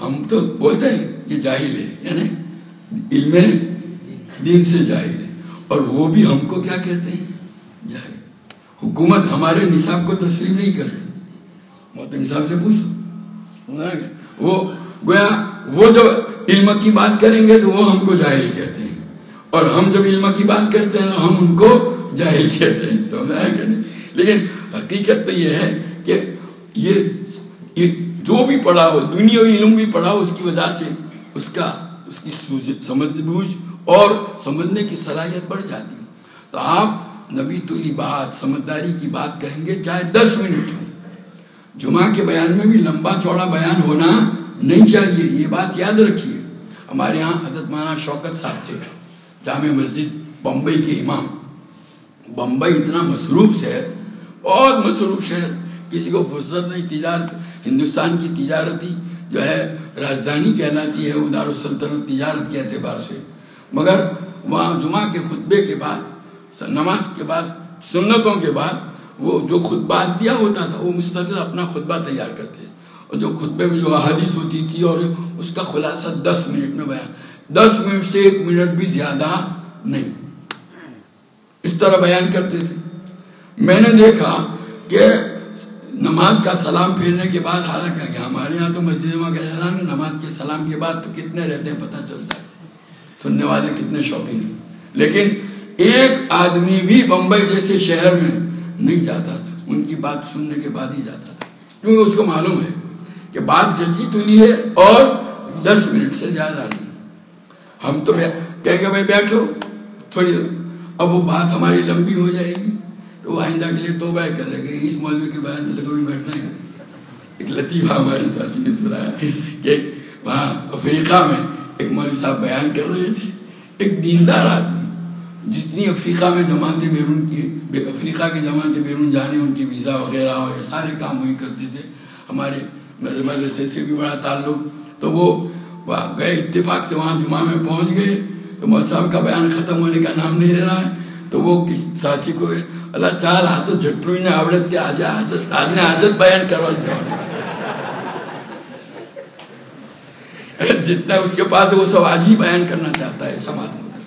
ہم تو بولتے ہیں یہ جاہل ہے یعنی علم دین سے جاہل ہے۔ اور وہ بھی ہم کو کیا کہتے ہیں؟ جاہل۔ حکومت ہمارے نصاب کو تسلیم نہیں کرتی۔ محتم نصاب سے پوچھو۔ وہ گویا وہ جب علم کی بات کریں گے تو وہ ہم کو جاہل کہتے ہیں۔ اور ہم جب علم کی بات کرتے ہیں تو ہم ان کو جاہل کہتے ہیں، سمجھا ہے کہ نہیں؟ لیکن حقیقت تو یہ ہے کہ یہ جو بھی پڑھا ہو، دنیا علم بھی پڑھا ہو، اس کی وجہ سے اس کا، اس کی سمجھ بوجھ اور سمجھنے کی صلاحیت بڑھ جاتی تو آپ نبی تولی بات سمجھداری کی بات کہیں گے، چاہے دس منٹ ہو جمعہ کے بیان میں بھی لمبا چوڑا بیان ہونا نہیں چاہیے، یہ بات یاد رکھیے۔ ہمارے یہاں حضرت مانا شوکت صاحب تھے، جامع مسجد بمبئی کے امام۔ بمبئی اتنا مصروف شہر بہت مصروف شہر، کسی کو فرصت نہیں، تجارت، ہندوستان کی تجارتی جو ہے، راجدھانی کہلاتی ہے ادار السلطنت تجارت کے اعتبار سے۔ مگر وہاں جمعہ کے خطبے کے بعد، نماز کے بعد، سنتوں کے بعد، وہ جو خطبات دیا ہوتا تھا، وہ مستقل اپنا خطبہ تیار کرتے اور جو خطبے میں جو احادیث ہوتی تھی، اور اس کا خلاصہ دس منٹ میں بیان۔ دس منٹ سے ایک منٹ بھی زیادہ نہیں۔ اس طرح بیان کرتے تھے۔ میں نے دیکھا کہ نماز کا سلام پھیرنے کے بعد حالانکہ ہمارے یہاں تو مسجد سلام نماز کے سلام کے بعد تو کتنے رہتے ہیں پتہ چلتا ہے۔ سننے والے کتنے شوقین ہیں۔ لیکن ایک آدمی بھی بمبئی جیسے شہر میں نہیں جاتا تھا۔ ان کی بات سننے کے بعد ہی جاتا تھا۔ کیونکہ اس کو معلوم ہے کہ بات جچی تلی ہے اور دس منٹ سے زیادہ نہیں ہم تو کہہ کہ بھائی بیٹھو، تھوڑی دیر۔ اب وہ بات ہماری لمبی ہو جائے گی۔ تو وہ آئندہ کے لیے تو بہ کر لگے اس مولوی کے بعد تو کبھی بیٹھنا ہی ایک لطیفہ ہمارے ساتھی نے سنایا کہ وہاں افریقہ میں ایک مولوی صاحب بیان کر رہے تھے۔ ایک دیندار آدمی، جتنی افریقہ میں جماعتیں بیرون کی افریقہ کی جماعتیں بیرون جانے، ان کی ویزا وغیرہ اور یہ سارے کام وہی کرتے تھے۔ ہمارے مدرسے سے بھی بڑا تعلق۔ تو وہ گئے، اتفاق سے وہاں جمعہ میں پہنچ گئے۔ تو مول صاحب کا بیان ختم ہونے کا نام نہیں رہا ہے، تو وہ کس ساتھی کو اللہ چال ہاتھ جھٹرو نے آوڑت کے آج آج نے حاجت بیان کرو جتنا اس کے پاس ہے، وہ سب آج ہی بیان کرنا چاہتا ہے ایسا معلوم ہوتا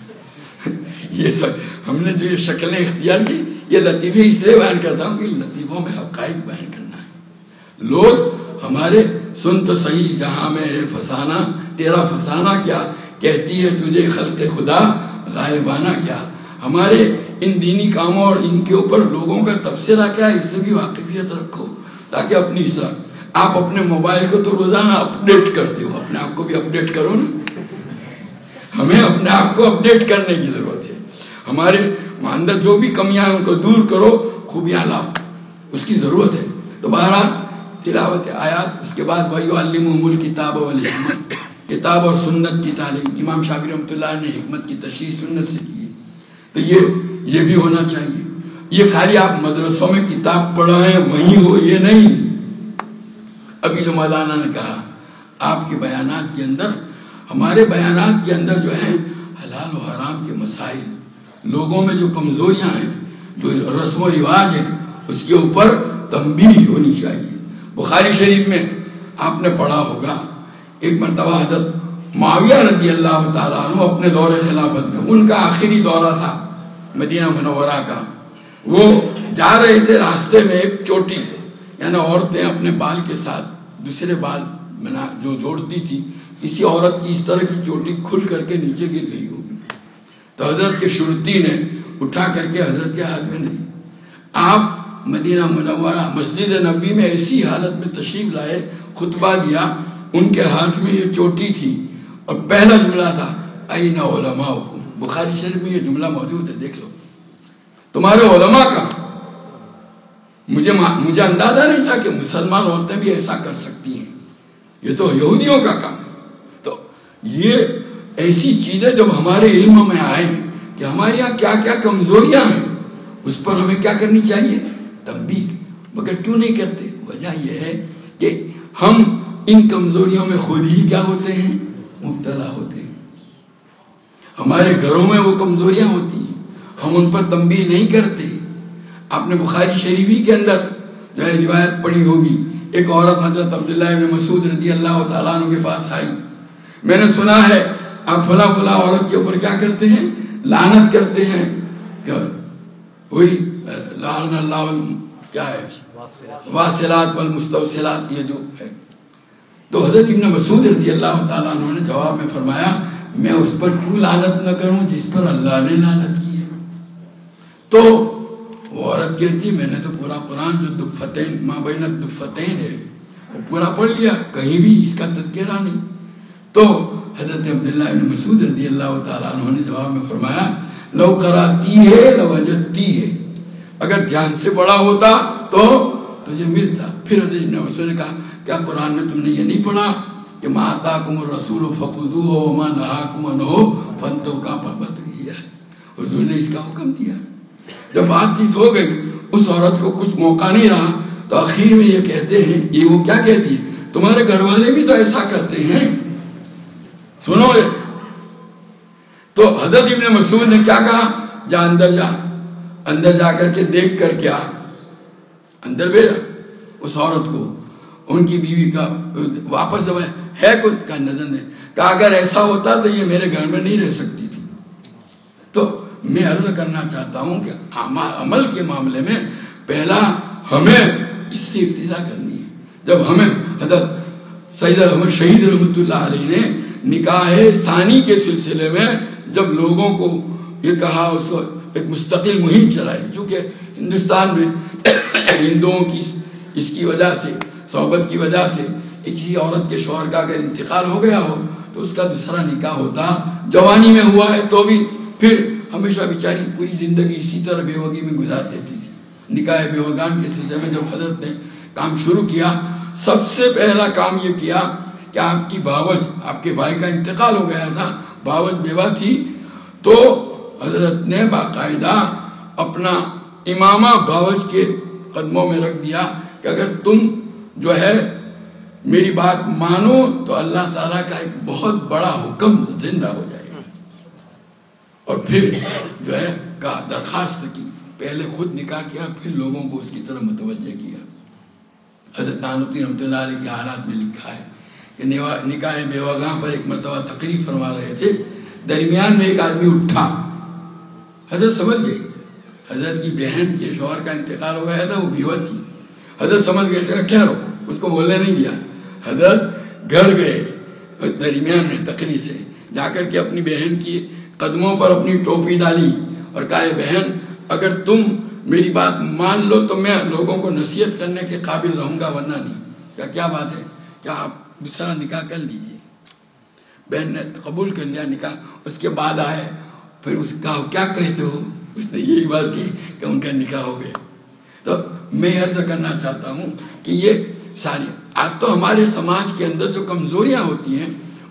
ہے یہ سب، ہم نے جو یہ شکلیں اختیار کی، یہ لطیفے اس لیے بیان کرتا ہوں کہ لطیفوں میں حقائق بیان کرنا ہے۔ لوگ ہمارے، سن تو صحیح جہاں میں ہے، فسانہ، تیرا فسانہ کیا؟ کہتی ہے، تجھے خلق خدا غائبانہ کیا؟ ہمارے ان دینی کاموں اور ان کے اوپر لوگوں کا تبصرہ کیا؟ ہے اس سے بھی واقفیت رکھو تاکہ اپنی اصلاح آپ اپنے موبائل کو تو روزانہ اپڈیٹ کرتے ہو۔ اپنے آپ کو بھی اپڈیٹ کرو نا۔ ہمیں اپنے آپ کو اپڈیٹ کرنے کی ضرورت ہے۔ ہمارے اندر جو بھی کمیاں ہیں ان کو دور کرو، خوبیاں لاؤ۔ اس کی ضرورت ہے۔ تو بہرحال تلاوت آیات، اس کے بعد وہی علم الکتاب والحکمت کتاب اور سنت کی تعلیم امام شافی رحمۃ اللہ نے حکمت کی تشریح سنت سے کی۔ تو یہ یہ بھی ہونا چاہیے۔ یہ خالی آپ مدرسوں میں کتاب پڑھائیں، وہیں ہو، یہ نہیں۔ ابھی جو مولانا نے کہا، آپ کے بیانات کے اندر، ہمارے بیانات کے اندر جو ہیں، حلال و حرام کے مسائل۔ لوگوں میں جو کمزوریاں ہیں، جو رسم و رواج ہیں، اس کے اوپر تنبیہ ہونی چاہیے۔ بخاری شریف میں آپ نے پڑھا ہوگا ایک مرتبہ حضرت معاویہ رضی اللہ تعالیٰ عنہ اپنے دور خلافت میں، ان کا آخری دورہ تھا مدینہ منورہ کا۔ وہ جا رہے تھے راستے میں ایک چوٹی یعنی عورتیں اپنے بال کے ساتھ دوسرے بال بنا، جو جوڑتی تھی کسی عورت کی اس طرح کی چوٹی کھل کر کے نیچے گر گئی ہوگی۔ تو حضرت کے شرطی نے اٹھا کر کے حضرت کے ہاتھ میں نہیں۔ آپ مدینہ منورہ، مسجد نبی میں ایسی حالت میں تشریف لائے، خطبہ دیا ان کے ہاتھ میں یہ چوٹی تھی اور پہلا جملہ تھا این علماء بخاری شریف میں یہ جملہ موجود ہے، دیکھ لو۔ تمہارے علماء کا مجھے مجھے اندازہ نہیں تھا کہ مسلمان عورتیں بھی ایسا کر سکتی ہیں۔ یہ تو یہودیوں کا کام ہے۔ تو یہ ایسی چیزیں جب ہمارے علم میں آئے کہ ہمارے یہاں کیا کیا کمزوریاں ہیں، اس پر ہمیں کیا کرنی چاہیے؟ تنبیہ۔ مگر کیوں نہیں کرتے؟ وجہ یہ ہے کہ ہم ان کمزوریوں میں خود ہی کیا ہوتے ہیں؟ مبتلا ہوتے ہیں۔ ہمارے گھروں میں وہ کمزوریاں ہوتی ہیں۔ ہم ان پر تنبیہ نہیں کرتے۔ آپ نے بخاری شریفی کے اندر جو ہے روایت پڑھی ہوگی۔ ایک عورت حضرت عبداللہ ابن مسعود رضی اللہ تعالیٰ عنہ کے پاس آئی۔ میں نے سنا ہے، آپ فلا فلا عورت کے اوپر کیا کرتے ہیں؟ لعنت کرتے ہیں۔ وہی لعن اللہ کیا ہے؟ واصلات والمستوصلات، یہ جو ہے۔ تو حضرت ابن مسعود رضی اللہ تعالیٰ عنہ نے جواب میں فرمایا، میں اس پر کیوں لعنت نہ کروں جس پر اللہ نے لعنت کی ہے؟ تو وہ عورت کہتی، میں نے تو پورا قرآن جو دفتین ماں بین دفتین ہے، وہ پورا پڑھ لیا، کہیں بھی اس کا تذکرہ نہیں۔ تو حضرت عبداللہ بن مسعود رضی اللہ تعالیٰ عنہ نے جواب میں فرمایا، لو کراتی ہے لو وجدتی ہے۔ اگر دھیان سے پڑھا ہوتا تو تجھے ملتا۔ پھر حضرت ابن مسعود نے کہا کیا قرآن میں تم نے یہ نہیں پڑھا کہ ماتا ما آتاکم الرسول فقدوه وما نهاکم عنه فانتو کا پربت کیا ہے؟ حضور نے اس کا حکم دیا۔ جب بات چیت ہو گئی، اس عورت کو کچھ موقع نہیں رہا، تو آخر میں یہ کہتے ہیں، یہ وہ کیا کہتی ہے؟ تمہارے گھر والے بھی تو ایسا کرتے ہیں۔ سنو یہ۔ تو حضرت ابن مسعود نے کیا کہا؟ جا اندر جا۔ اندر جا کر کے دیکھ کر کیا اندر بھیجا۔ اس عورت کو۔ ان کی بیوی کا واپس جب ہے کچھ کا نظر نہیں۔ کہا، اگر ایسا ہوتا تو یہ میرے گھر میں نہیں رہ سکتی تھی۔ تو میں عرض کرنا چاہتا ہوں کہ عمل کے معاملے میں پہلا ہمیں اس سے ابتدا کرنی ہے۔ جب ہمیں حضرت سید احمد شہید رحمۃ اللہ علیہ نے نکاح ثانی کے سلسلے میں جب لوگوں کو یہ کہا، اس کو ایک مستقل مہم چلائی، چونکہ ہندوستان میں ہندوؤں کی اس کی وجہ سے صحبت کی وجہ سے کسی عورت کے شوہر کا اگر انتقال ہو گیا ہو تو اس کا دوسرا نکاح ہوتا جوانی میں ہوا ہے تو بھی پھر ہمیشہ بیچاری پوری زندگی اسی طرح بیوگی میں گزار دیتی تھی۔ نکاح بیوگان کے سلسلے میں جب حضرت نے کام شروع کیا، سب سے پہلا کام یہ کیا کہ آپ کی باوج، آپ کے بھائی کا انتقال ہو گیا تھا، باوج بیوہ تھی، تو حضرت نے باقاعدہ اپنا امامہ باوج کے قدموں میں رکھ دیا کہ اگر تم جو ہے، میری بات مانو تو اللہ تعالیٰ کا ایک بہت بڑا حکم زندہ ہو جائے گا۔ اور پھر جو ہے کہا درخواست کی، پہلے خود نکاح کیا، پھر لوگوں کو اس کی طرف متوجہ کیا۔ حضرت نانوتی رحمۃ اللہ علیہ کے حالات میں لکھا ہے کہ نکاح بیوگاہ پر ایک مرتبہ تقریب فرما رہے تھے۔ درمیان میں ایک آدمی اٹھا۔ حضرت سمجھ گئی حضرت کی بہن کے شوہر کا انتقال ہو گیا تھا، وہ بیوہ تھی۔ حضرت سمجھ گئے تھے، ٹھہرو۔ اس کو بولنے نہیں دیا۔ حضرت گھر گئے۔ اس درمیان میں تقریب سے جا کر کے اپنی بہن کی قدموں پر اپنی ٹوپی ڈالی اور کہا بہن، اگر تم میری بات مان لو تو میں لوگوں کو نصیحت کرنے کے قابل رہوں گا، ورنہ نہیں۔ کیا کیا بات ہے؟ کیا آپ دوسرا نکاح کر لیجیے۔ بہن نے قبول کر لیا، نکاح اس کے بعد آئے۔ پھر اس کا کیا کہتے ہو؟ اس نے یہی بات کی کہ ان کا نکاح ہو گیا۔ تو میں عرض کرنا چاہتا ہوں کہ یہ ساری۔ آج تو ہمارے سماج کے اندر جو کمزوریاں ہوتی ہیں،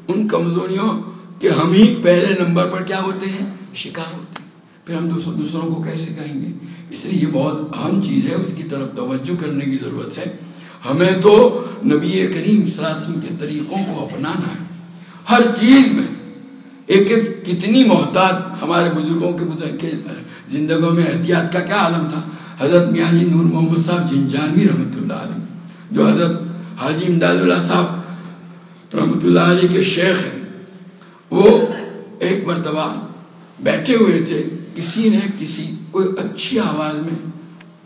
ان کمزوریوں کے ہم ہی پہلے نمبر پر کیا ہوتے ہیں؟ شکار ہوتے ہیں۔ پھر ہم دوسروں دوسروں کو کیسے کہیں گے؟ اس لیے یہ بہت اہم چیز ہے، اس کی طرف توجہ کرنے کی ضرورت ہے۔ ہمیں تو نبی کریم صلی اللہ علیہ وسلم کے طریقوں کو اپنانا ہے۔ ہر چیز میں ایک ایک کتنی محتاط ہمارے بزرگوں کے بزرگ کے زندگوں میں احتیاط کا کیا عالم تھا؟ حضرت میاں جی نور محمد صاحب جنجانوی رحمۃ اللہ علیہ۔ جو حضرت حاجی امداد اللہ صاحب رحمۃ اللہ علیہ کے شیخ ہیں۔ وہ ایک مرتبہ بیٹھے ہوئے تھے، کسی نے کسی کوئی اچھی آواز میں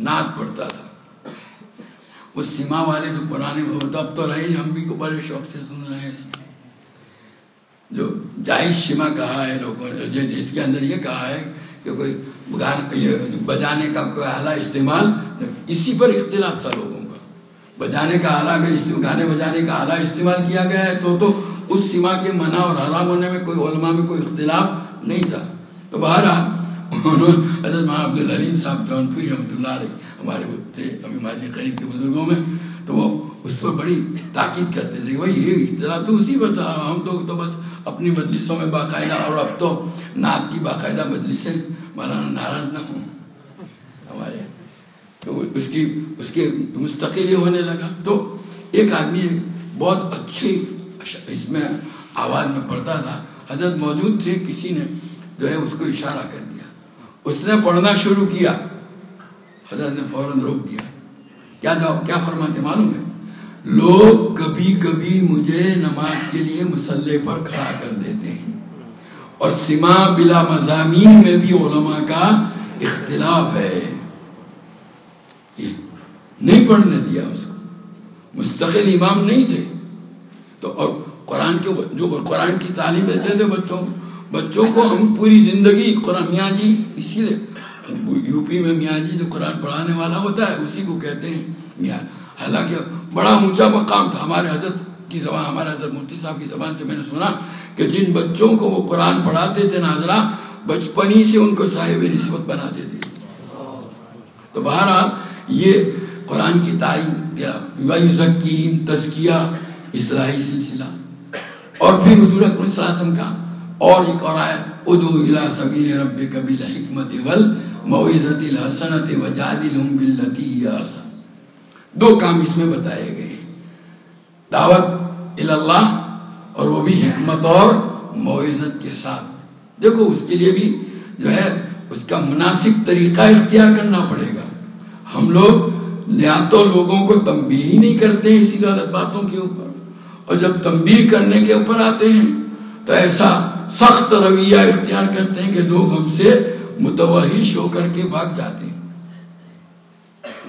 نعت پڑھتا تھا۔ وہ سیما والے جو پرانے ہوتا اب تو رہے، ہم بھی کو بڑے شوق سے سن رہے ہیں۔ جو جائز شما کہا ہے، لوگوں نے جس کے اندر یہ کہا ہے کہ کوئی بجانے کا کوئی آلہ استعمال، اسی پر اختلاف تھا لوگوں بجانے کا آلہ اگر گانے بجانے کا آلہ استعمال کیا گیا ہے تو تو اس سما کے منع اور حرام ہونے میں کوئی علماء میں کوئی اختلاف نہیں تھا۔ تو بہرحال حضرت ماں عبدالعلیم صاحب جون رحمۃ اللہ علیہ ہمارے تھے، ابھی ماضی قریب کے بزرگوں میں، تو وہ اس پر بڑی تاکید کرتے تھے کہ بھائی یہ اختلاف تو اسی پر تھا، ہم تو تو بس اپنی مجلسوں میں باقاعدہ اور اب تو نعت کی باقاعدہ مجلسیں، مولانا ناراض نہ ہوں۔ اس کی، اس کے مستقل ہونے لگا۔ تو ایک آدمی بہت اچھی اس میں آواز میں پڑھتا تھا۔ حضرت موجود تھے، کسی نے جو ہے اس کو اشارہ کر دیا۔ اس نے پڑھنا شروع کیا۔ حضرت نے فوراً روک دیا کیا جواب، کیا فرماتے معلوم ہے؟ لوگ کبھی کبھی مجھے نماز کے لیے مسلح پر کھڑا کر دیتے ہیں۔ اور سما بلا مضامین میں بھی علماء کا اختلاف ہے۔ نہیں پڑھنے دیا اس کو۔ مستقل امام نہیں تھے۔ تو اور قرآن کے جو قرآن کی تعلیم دیتے تھے بچوں بچوں کو ہم پوری زندگی قرآن میاں جی اسی لیے۔ یو پی میں میاں جی جو قرآن پڑھانے والا ہوتا ہے، اسی کو کہتے ہیں میاں حالانکہ بڑا اونچا مقام تھا۔ ہمارے حضرت کی زبان ہمارے حضرت مفتی صاحب کی زبان سے میں نے سنا کہ جن بچوں کو وہ قرآن پڑھاتے تھے ناظرہ بچپن ہی سے ان کو صاحب نسبت بناتے تھے۔ تو بہرحال یہ قرآن کی تعلیم ذکیم تزکیہ، اصلاحی سلسلہ۔ اور پھر حضور اکرم صلی اللہ علیہ وسلم کا اور ایک اور آیت ادو الى سبیل رب کبیل حکمت ول موعظت الحسنت وجادلہم باللتی آسان دو کام اس میں بتائے گئے دعوت اللہ اور وہ بھی حکمت اور معزت کے ساتھ۔ دیکھو، اس کے لیے بھی جو ہے، اس کا مناسب طریقہ اختیار کرنا پڑے گا۔ ہم لوگ تو لوگوں کو تنبیہ ہی نہیں کرتے ہیں اسی غلط باتوں کے اوپر۔ اور جب تنبیہ کرنے کے اوپر آتے ہیں، تو ایسا سخت رویہ اختیار کرتے ہیں کہ لوگ ہم سے متوحش ہو کر کے بھاگ جاتے ہیں۔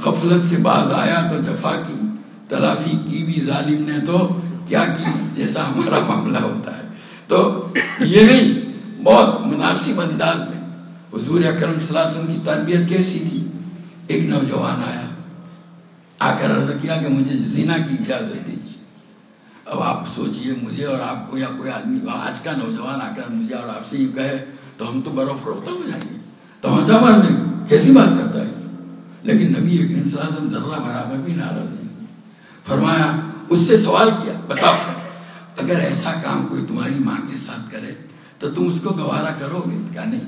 غفلت سے باز آیا تو جفا کی، تلافی کی بھی ظالم نے تو کیا کی؟ جیسا ہمارا معاملہ ہوتا ہے۔ تو یہ نہیں، بہت مناسب انداز میں حضور اکرم صلی اللہ علیہ وسلم کی تربیت کیسی تھی؟ ایک نوجوان آیا۔ آ کر عرض کیا کہ مجھے زنا کی اجازت دیجیے۔ اب آپ سوچئے مجھے اور آپ کو یا کوئی آدمی آج کا نوجوان آ کر مجھے اور آپ سے یہ کہے تو ہم تو برف فروختہ ہو جائیں گے۔ تو ہم مار لیں گے۔ کیسی بات کرتا ہے؟ لیکن نبی اکرم صلی اللہ علیہ وسلم ذرہ برابر بھی ناراض نہیں فرمایا، اس سے سوال کیا، بتاؤ، اگر ایسا کام کوئی تمہاری ماں کے ساتھ کرے تو تم اس کو گوارا کرو گے کیا نہیں؟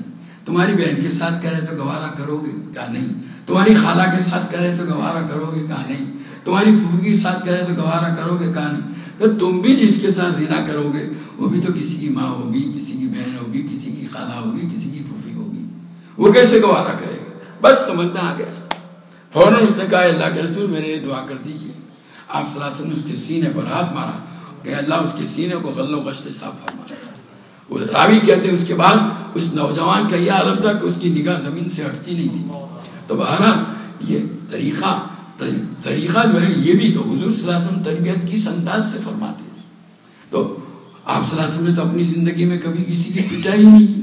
تمہاری بہن کے ساتھ کرے تو گوارا کرو گے کیا نہیں؟ تمہاری خالہ کے ساتھ کرے تو گوارا کرو گے کیا نہیں؟ تمہاری پھوپھی کے ساتھ کرے تو گوارا کرو گے کیا نہیں؟ تو تم بھی جس کے ساتھ زنا کرو گے، وہ بھی تو کسی کی ماں ہوگی، کسی کی بہن ہوگی، کسی کی خالہ ہوگی، کسی کی پھوپھی ہوگی۔ وہ کیسے گوارا کرے گا؟ بس سمجھنا آ گیا۔ فوراً اس نے کہا اللہ کے رسول، میرے لیے دعا کر دیجیے آپ صلی اللہ علیہ وسلم نے اس کے سینے پر ہاتھ مارا۔ کہ اللہ اس کے سینے کو غل و غشت صاف فرما وہ راوی کہتے ہیں، اس کے بعد اس نوجوان کا یہ عالم تھا کہ اس کی نگاہ زمین سے ہٹتی نہیں تھی۔ تو بہرحال یہ طریقہ طریقہ جو ہے، یہ بھی تو حضور صلی اللہ علیہ وسلم تربیت کس انداز سے فرماتے تھے تو آپ صلی اللہ علیہ وسلم نے تو اپنی زندگی میں کبھی کسی کی پٹائی نہیں کی۔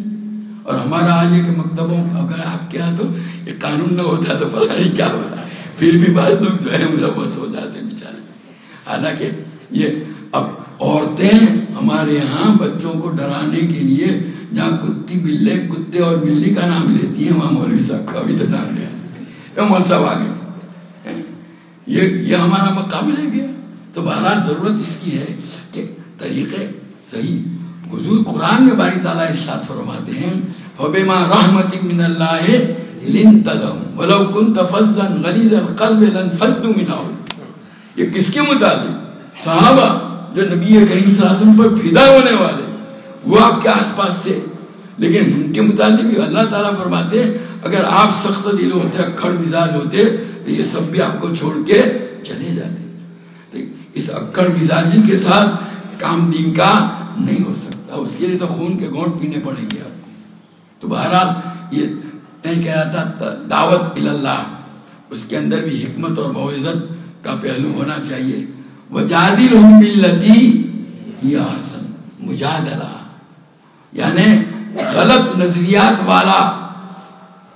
اور ہمارا آج کہ مکتبوں اگر آپ کیا تو یہ قانون نہ ہوتا تو پتہ نہیں کیا ہوتا۔ پھر بھی بعض لوگ جو ہے مذہبت ہو جاتے ہیں بیچارے۔ حالانکہ یہ اب عورتیں ہمارے یہاں بچوں کو ڈرانے کے لیے جہاں کتی بلے، کتے اور بلی کا نام لیتی ہیں، وہاں مولوی صاحب کا بھی تو نام لیا مول صاحب آگے۔ یہ یہ ہمارا مقام رہ گیا۔ تو بہرحال ضرورت اس کی ہے کہ طریقے صحیح۔ حضور قرآن میں باری تعالیٰ ارشاد فرماتے ہیں، فبما رحمت من اللہ لنتلہم ولو کنت فضا غلیظ القلب لنفدوا من حولک یہ کس کے متعلق؟ صحابہ جو نبی کریم صلی اللہ علیہ وسلم پر فدا ہونے والے، وہ آپ کے آس پاس تھے۔ لیکن ان کے متعلق بھی اللہ تعالیٰ فرماتے ہیں اگر آپ سخت دل ہوتے اکھڑ مزاج ہوتے، تو یہ سب بھی آپ کو چھوڑ کے چلے جاتے اس اکھڑ مزاجی کے ساتھ کام دین کا نہیں ہو سکتا۔ اس کے لیے تو خون کے گھونٹ پینے پڑیں گے آپ کو۔ تو بہرحال یہ میں کہہ رہا تھا، دعوت اللہ اس کے اندر بھی حکمت اور معزت کا پہلو ہونا چاہیے۔ وجادلہم باللتی یہ حسن مجادلہ۔ یعنی غلط نظریات والا۔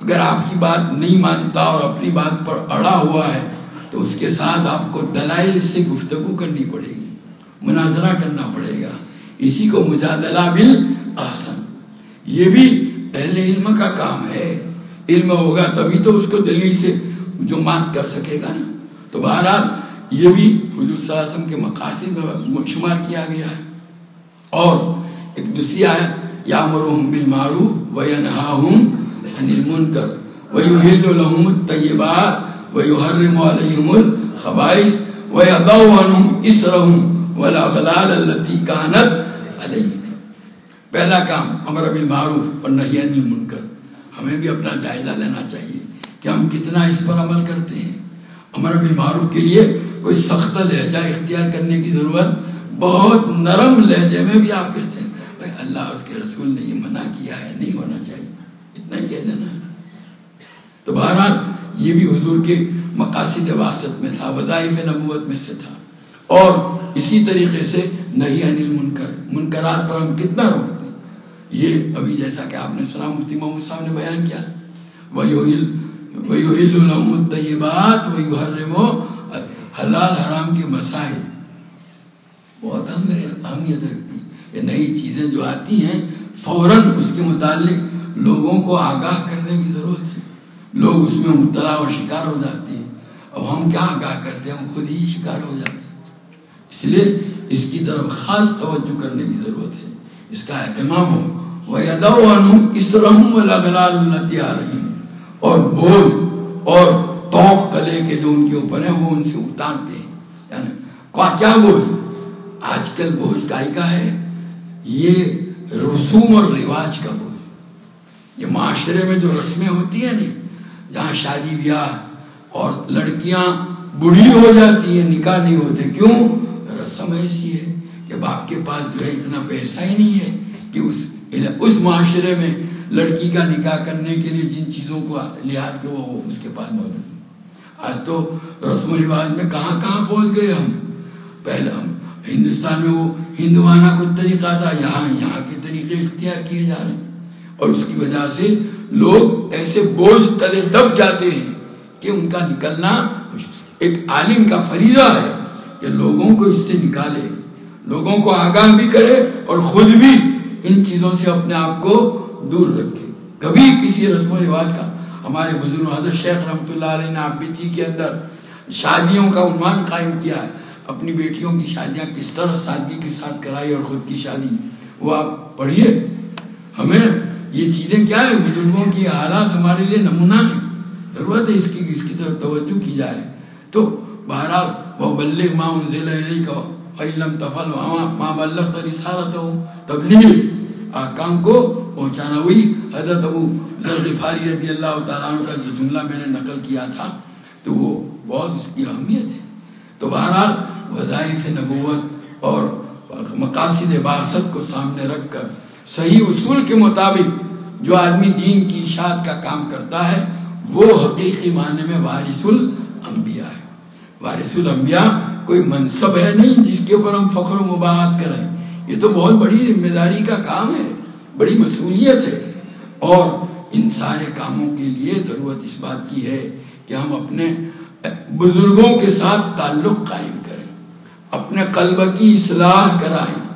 اگر آپ کی بات نہیں مانتا اور اپنی بات پر اڑا ہوا ہے، تو اس کے ساتھ آپ کو دلائل سے گفتگو کرنی پڑے گی، مناظرہ کرنا پڑے گا۔ اسی کو مجادلہ بالآسن یہ بھی اہل علم کا کام ہے۔ علم ہوگا تبھی تو اس کو دلیل سے جو مات کر سکے گا نا۔ تو بہرحال یہ بھی حضور صلی اللہ علیہ وسلم کے مقاصد میں شمار کیا گیا ہے۔ اور ایک دوسری آیت یا یامرهم بالمعروف وینہاہم عن المنکر ویحل لهم الطیبات ویحرم علیہم الخبائث ویضع عنہم اسرهم والاغلال التي كانت علیہ پہلا کام، امر بالمعروف پر نہیں انل منکر ہمیں بھی اپنا جائزہ لینا چاہیے کہ ہم کتنا اس پر عمل کرتے ہیں۔ امر بالمعروف کے لیے کوئی سخت لہجہ اختیار کرنے کی ضرورت، بہت نرم لہجے میں بھی آپ کہتے ہیں، بھائی اللہ اس کے رسول نے یہ منع کیا ہے، نہیں اتنا ہی کہہ دینا تو بہرحال یہ بھی حضور کے مقاصد واسط میں تھا، وظائف نبوت میں سے تھا۔ اور اسی طریقے سے نہیں انل منکر منکرات پر ہم کتنا روکتے ہیں؟ یہ ابھی جیسا کہ آپ نے سنا، مفتی محمود صاحب نے بیان کیا۔ وَيُحِلُّ لَهُمُ الطَّيِّبَاتِ وَيُحَرِّمُ حلال حرام کے مسائل بہت اہمیت رکھتی یہ نئی چیزیں جو آتی ہیں فوراً اس کے متعلق لوگوں کو آگاہ کرنے کی ضرورت ہے۔ لوگ اس میں مبتلا اور شکار ہو جاتے ہیں۔ اب ہم کیا آگاہ کرتے ہیں؟ ہم خود ہی شکار ہو جاتے ہیں۔ اس لیے اس کی طرف خاص توجہ کرنے کی ضرورت ہے۔ اس کا اہتمام ہو۔ وَيَدَوَّنُمْ إِسْرَهُمْ وَلَغْلَالُ الَّتِي عَلَيْهِمْ اور بوجھ اور توق کلے کے جو ان کے اوپر ہیں، وہ ان سے اتارتے ہیں۔ یعنی کیا بوجھ؟ آج کل بوجھ کائی کا ہے۔ یہ رسوم اور رواج کا بوجھ۔ یہ معاشرے میں جو رسمیں ہوتی ہیں نہیں جہاں شادی بیاہ اور لڑکیاں بڑھی ہو جاتی ہیں، نکاح نہیں ہوتے، کیوں؟ رسم ایسی ہے کہ باپ کے پاس جو ہے اتنا پیسہ ہی نہیں ہے کہ اس اس معاشرے میں لڑکی کا نکاح کرنے کے لیے جن چیزوں کو لحاظ کے وہ اس کے پاس موجود آج تو رسم و رواج میں کہاں کہاں پہنچ گئے ہم؟ پہلے ہم ہندوستان میں وہ ہندوانہ کو طریقہ تھا، یہاں یہاں کے طریقے اختیار کیے جا رہے ہیں۔ اور اس کی وجہ سے لوگ ایسے بوجھ تلے دب جاتے ہیں کہ ان کا نکلنا ایک عالم کا فریضہ ہے کہ لوگوں کو اس سے نکالے، لوگوں کو آگاہ بھی کرے اور خود بھی ان چیزوں سے اپنے آپ کو دور رکھے۔ کبھی کسی رسم و رواج کا، ہمارے بزرگ حضرت شیخ رحمۃ اللہ علیہ نے آپ بیٹی کے اندر شادیوں کا عنوان قائم کیا ہے۔ اپنی بیٹیوں کی شادیاں کس طرح سادگی کے ساتھ کرائی اور خود کی شادی، وہ آپ پڑھیے۔ ہمیں یہ چیزیں کیا ہے بزرگوں کی حالات ہمارے لیے نمونہ ہے ضرورت ہے اس کی اس کی طرف توجہ کی جائے۔ تو بہرحال وہ بلغ ماں ضلع کا علم تفل ماں بلغ رسالت ہو تبلیغ احکام کو پہنچانا ہوئی حضرت ابو ذر غفاری رضی اللہ تعالیٰ عنہ کا جو جملہ میں نے نقل کیا تھا، تو وہ بہت اس کی اہمیت ہے۔ تو بہرحال، وظائف نبوت اور مقاصد باست کو سامنے رکھ کر صحیح اصول کے مطابق جو آدمی دین کی اشاعت کا کام کرتا ہے، وہ حقیقی معنی میں وارث الانبیاء ہے۔ وارث الانبیاء کوئی منصب ہے نہیں جس کے اوپر ہم فخر و مباحت کریں۔ یہ تو بہت بڑی ذمہ داری کا کام ہے، بڑی مسئولیت ہے۔ اور ان سارے کاموں کے لیے ضرورت اس بات کی ہے کہ ہم اپنے بزرگوں کے ساتھ تعلق قائم کریں، اپنے قلب کی اصلاح کرائیں۔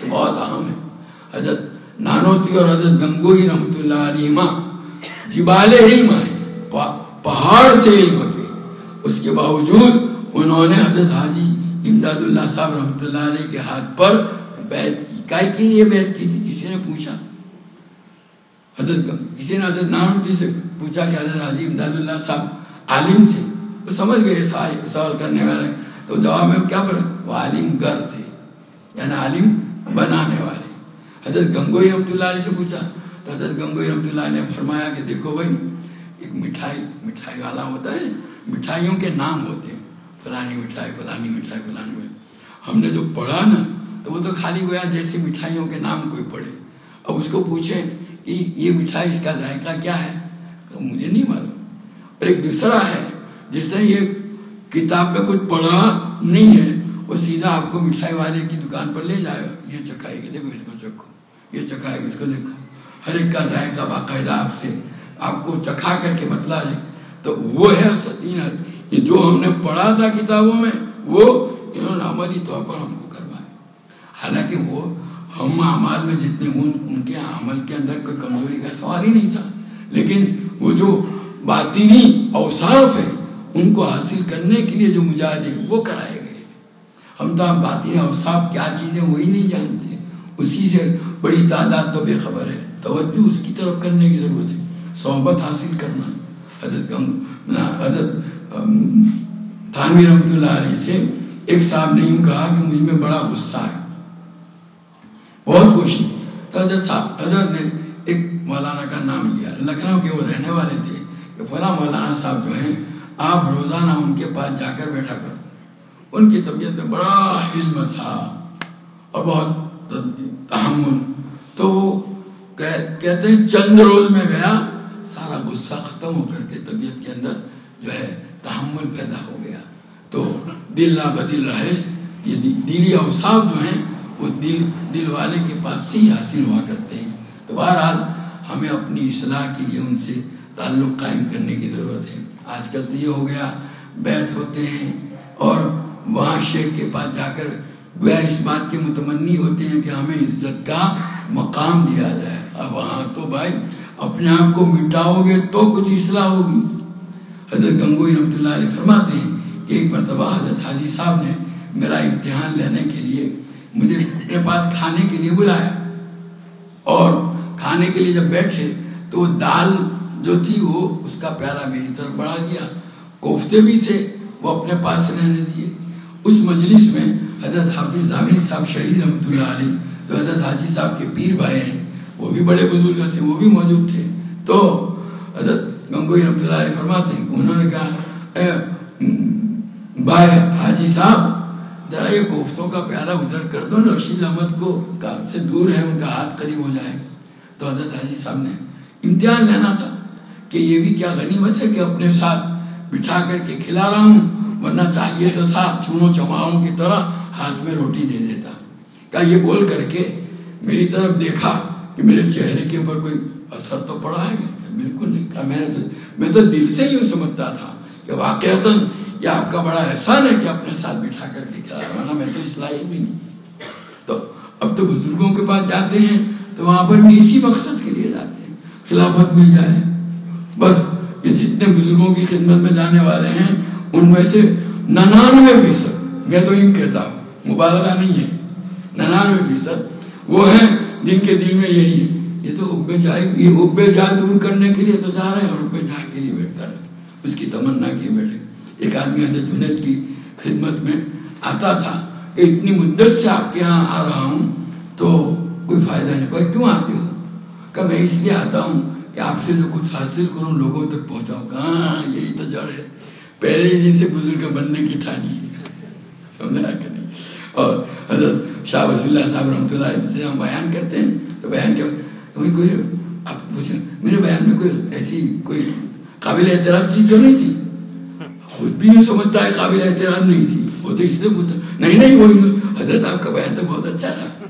تو بہت اہم ہے۔ حضرت نانوتی اور حضرت گنگوئی رحمۃ اللہ علیہ جبال علم ہے پہاڑ سے علم کے اس کے باوجود انہوں نے حضرت حاجی امداد اللہ صاحب رحمۃ اللہ علیہ کے ہاتھ پر بیعت کی۔ کائی کی یہ بیعت کی تھی؟ کسی نے پوچھا۔ حضرت کسی نے حضرت نام جی سے پوچھا کہ حضرت حاجی امداد اللہ صاحب عالم تھے؟ وہ سمجھ گئے سوال کرنے والے۔ تو جواب میں کیا پڑھا وہ عالم گر تھے یعنی عالم بنانے والے۔ حضرت گنگوئی رحمۃ اللہ علیہ سے پوچھا، تو حضرت گنگوئی رحمۃ اللہ نے فرمایا کہ دیکھو بھائی، ایک مٹھائی مٹھائی والا ہوتا ہے، مٹھائیوں کے نام ہوتے ہیں، فلانی مٹھائی فلانی مٹھائی فلانی مٹھائی۔ ہم نے جو پڑھا نا، تو وہ تو خالی گویا جیسے مٹھائیوں کے نام کوئی پڑھے۔ اب اس کو پوچھیں کہ یہ مٹھائی اس کا ذائقہ کیا ہے؟ تو مجھے نہیں معلوم۔ اور ایک دوسرا ہے، جس نے یہ کتاب میں کچھ پڑھا نہیں ہے، وہ سیدھا آپ کو مٹھائی والے کی دکان پر لے جائے، یہ چکھائے گا دیکھو اس کو چکھو۔ یہ چکھائے گا اس کو دیکھو۔ ہر ایک کا ذائقہ باقاعدہ آپ سے آپ کو چکھا کر کے بتلا دے۔ تو وہ ہے ستین یہ جو ہم نے پڑھا تھا کتابوں میں، وہ انہوں نے عملی طور پر ہم کو کروائے حالانکہ وہ ہم اعمال میں جتنے ان ان کے عمل کے اندر کوئی کمزوری کا سوال ہی نہیں تھا۔ لیکن وہ جو باطنی اوصاف ہے ان کو حاصل کرنے کے لیے جو مجاہدے وہ کرائے گئے۔ ہم تو ہم باطنی اوصاف کیا چیزیں، وہی نہیں جانتے۔ اسی سے بڑی تعداد تو بے خبر ہے۔ توجہ اس کی طرف کرنے کی ضرورت ہے۔ صحبت حاصل کرنا۔ حضرت حضرت تھانوی رحمۃ اللہ علیہ سے ایک صاحب نے یوں کہا کہ مجھ میں بڑا غصہ ہے۔ بہت خوشی تو حضرت صاحب، حضرت نے ایک مولانا کا نام لیا۔ لکھنؤ کے وہ رہنے والے تھے کہ فلاں مولانا صاحب جو ہیں، آپ روزانہ ان کے پاس جا کر بیٹھا کرو۔ ان کی طبیعت میں بڑا علم تھا اور بہت تحمل تو وہ کہتے ہیں چند روز میں گیا، سارا غصہ ختم ہو کر کے طبیعت کے اندر جو ہے تحمل پیدا ہو گیا۔ تو دل نہ بدل رہے، یہ دلی اوصاف جو ہیں، وہ دل دل والے کے پاس سے ہی حاصل ہوا کرتے ہیں۔ تو بہرحال ہمیں اپنی اصلاح کے لیے ان سے تعلق قائم کرنے کی ضرورت ہے۔ آج کل تو یہ ہو گیا، بیت ہوتے ہیں اور وہاں شیخ کے پاس جا کر گویا اس بات کے متمنی ہوتے ہیں کہ ہمیں عزت کا مقام دیا جائے۔ اب وہاں تو بھائی، اپنے آپ کو مٹاؤ گے تو کچھ اصلاح ہوگی۔ حضرت گنگوئی رحمۃ اللہ علیہ فرماتے ہیں کہ ایک مرتبہ حضرت حاجی صاحب نے میرا امتحان لینے کے لیے مجھے اپنے پاس کھانے کے لیے بلایا۔ اور کھانے کے لیے جب بیٹھے تو وہ دال جو تھی وہ اس کا پیالہ میری طرف بڑھا دیا۔ کوفتے بھی تھے، وہ اپنے پاس رہنے دیے۔ اس مجلس میں حضرت حافظ ضامن صاحب شہید رحمۃ اللہ علیہ تو حضرت حاجی صاحب کے پیر بھائی ہیں، وہ بھی بڑے بزرگ تھے، وہ بھی موجود تھے۔ تو حضرت گنگوئی رحمۃ اللہ علیہ فرماتے ہیں انہوں نے کہا بھائی حاجی صاحب، ذرا یہ کوفتوں کا پیارا ادھر کر دو رشید احمد کو سے دور ہے، ان کا ہاتھ قریب ہو جائے۔ تو حضرت حاجی صاحب نے امتحان لینا تھا کہ یہ بھی کیا غنیمت ہے کہ اپنے ساتھ بٹھا کر کے کھلا رہا ہوں، ورنہ چاہیے تو تھا، چونوں چماؤں کی طرح ہاتھ میں روٹی دے دیتا۔ کہا یہ بول کر کے میری طرف دیکھا کہ میرے چہرے کے اوپر کوئی اثر تو پڑا ہے۔ بالکل نہیں۔ کہا میں نے تو میں تو دل سے یوں سمجھتا تھا کہ واقعات یہ آپ کا بڑا احسان ہے کہ اپنے ساتھ بٹھا کر کے کھلا ورنہ میں تو اس لائق بھی نہیں۔ تو اب تو بزرگوں کے پاس جاتے ہیں تو وہاں پر بھی اسی مقصد کے لیے جاتے ہیں، خلافت مل جائے بس یہ جتنے بزرگوں کی خدمت میں جانے والے ہیں، ان میں سے ننانوے فیصد، میں تو یوں کہتا ہوں۔ مبالغہ نہیں ہے۔ ننانوے فیصد۔ وہ ہیں جن کے دل میں یہی ہے۔ یہ تو ابے جائے یہ ابے جائے دور کرنے کے لیے تو جا رہے ہیں اور ابے جائے کے لیے بیٹھتا رہے اس کی تمنا کیے بیٹھے ایک آدمی حضرت جنید کی خدمت میں آتا تھا۔ کہ اتنی مدت سے آپ کے یہاں آ رہا ہوں تو کوئی فائدہ نہیں۔ پڑا کیوں آتے ہو؟ کہ میں اس لیے آتا ہوں کہ آپ سے جو کچھ حاصل کروں، لوگوں تک پہنچاؤں۔ کہاں؟ یہی تو جڑ ہے۔ پہلے ہی دن سے بزرگ بننے کی ٹھانی سمجھا کہ اور حضرت شاہ وسی اللہ صاحب رحمۃ اللہ ہم بیان کرتے ہیں تو بیان کیا کوئی کوئی آپ پوچھیں، میرے بیان میں کوئی ایسی کوئی قابل اعتراض چیز تو نہیں تھی؟ خود بھی نہیں سمجھتا ہے قابل اعتراض نہیں تھی۔ وہ تو اس لیے پوچھتا نہیں نہیں، وہی حضرت آپ کا بیان تو بہت اچھا رہا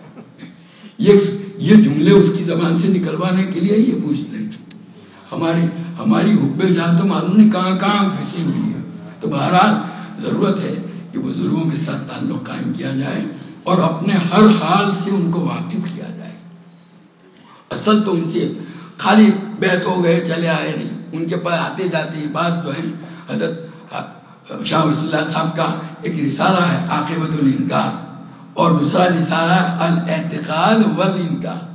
یہ یہ جملے اس کی زبان سے نکلوانے کے لیے یہ پوچھتے ہیں۔ ہماری ہماری حب جہاں تو معلوم نہیں کہاں کہاں گھسی ہوئی ہے۔ تو بہرحال ضرورت ہے کہ بزرگوں کے ساتھ تعلق قائم کیا جائے اور اپنے ہر حال سے ان کو واقف کیا جائے۔ اصل تو ان سے خالی بیت ہو گئے، چلے آئے نہیں۔ ان کے پاس آتے جاتے بعض جو ہیں، حضرت شاہ وصل اللہ صاحب کا ایک رسالہ ہے عاقبت الانکار، اور دوسرا رسالہ ہے، الاعتقاد والانکار۔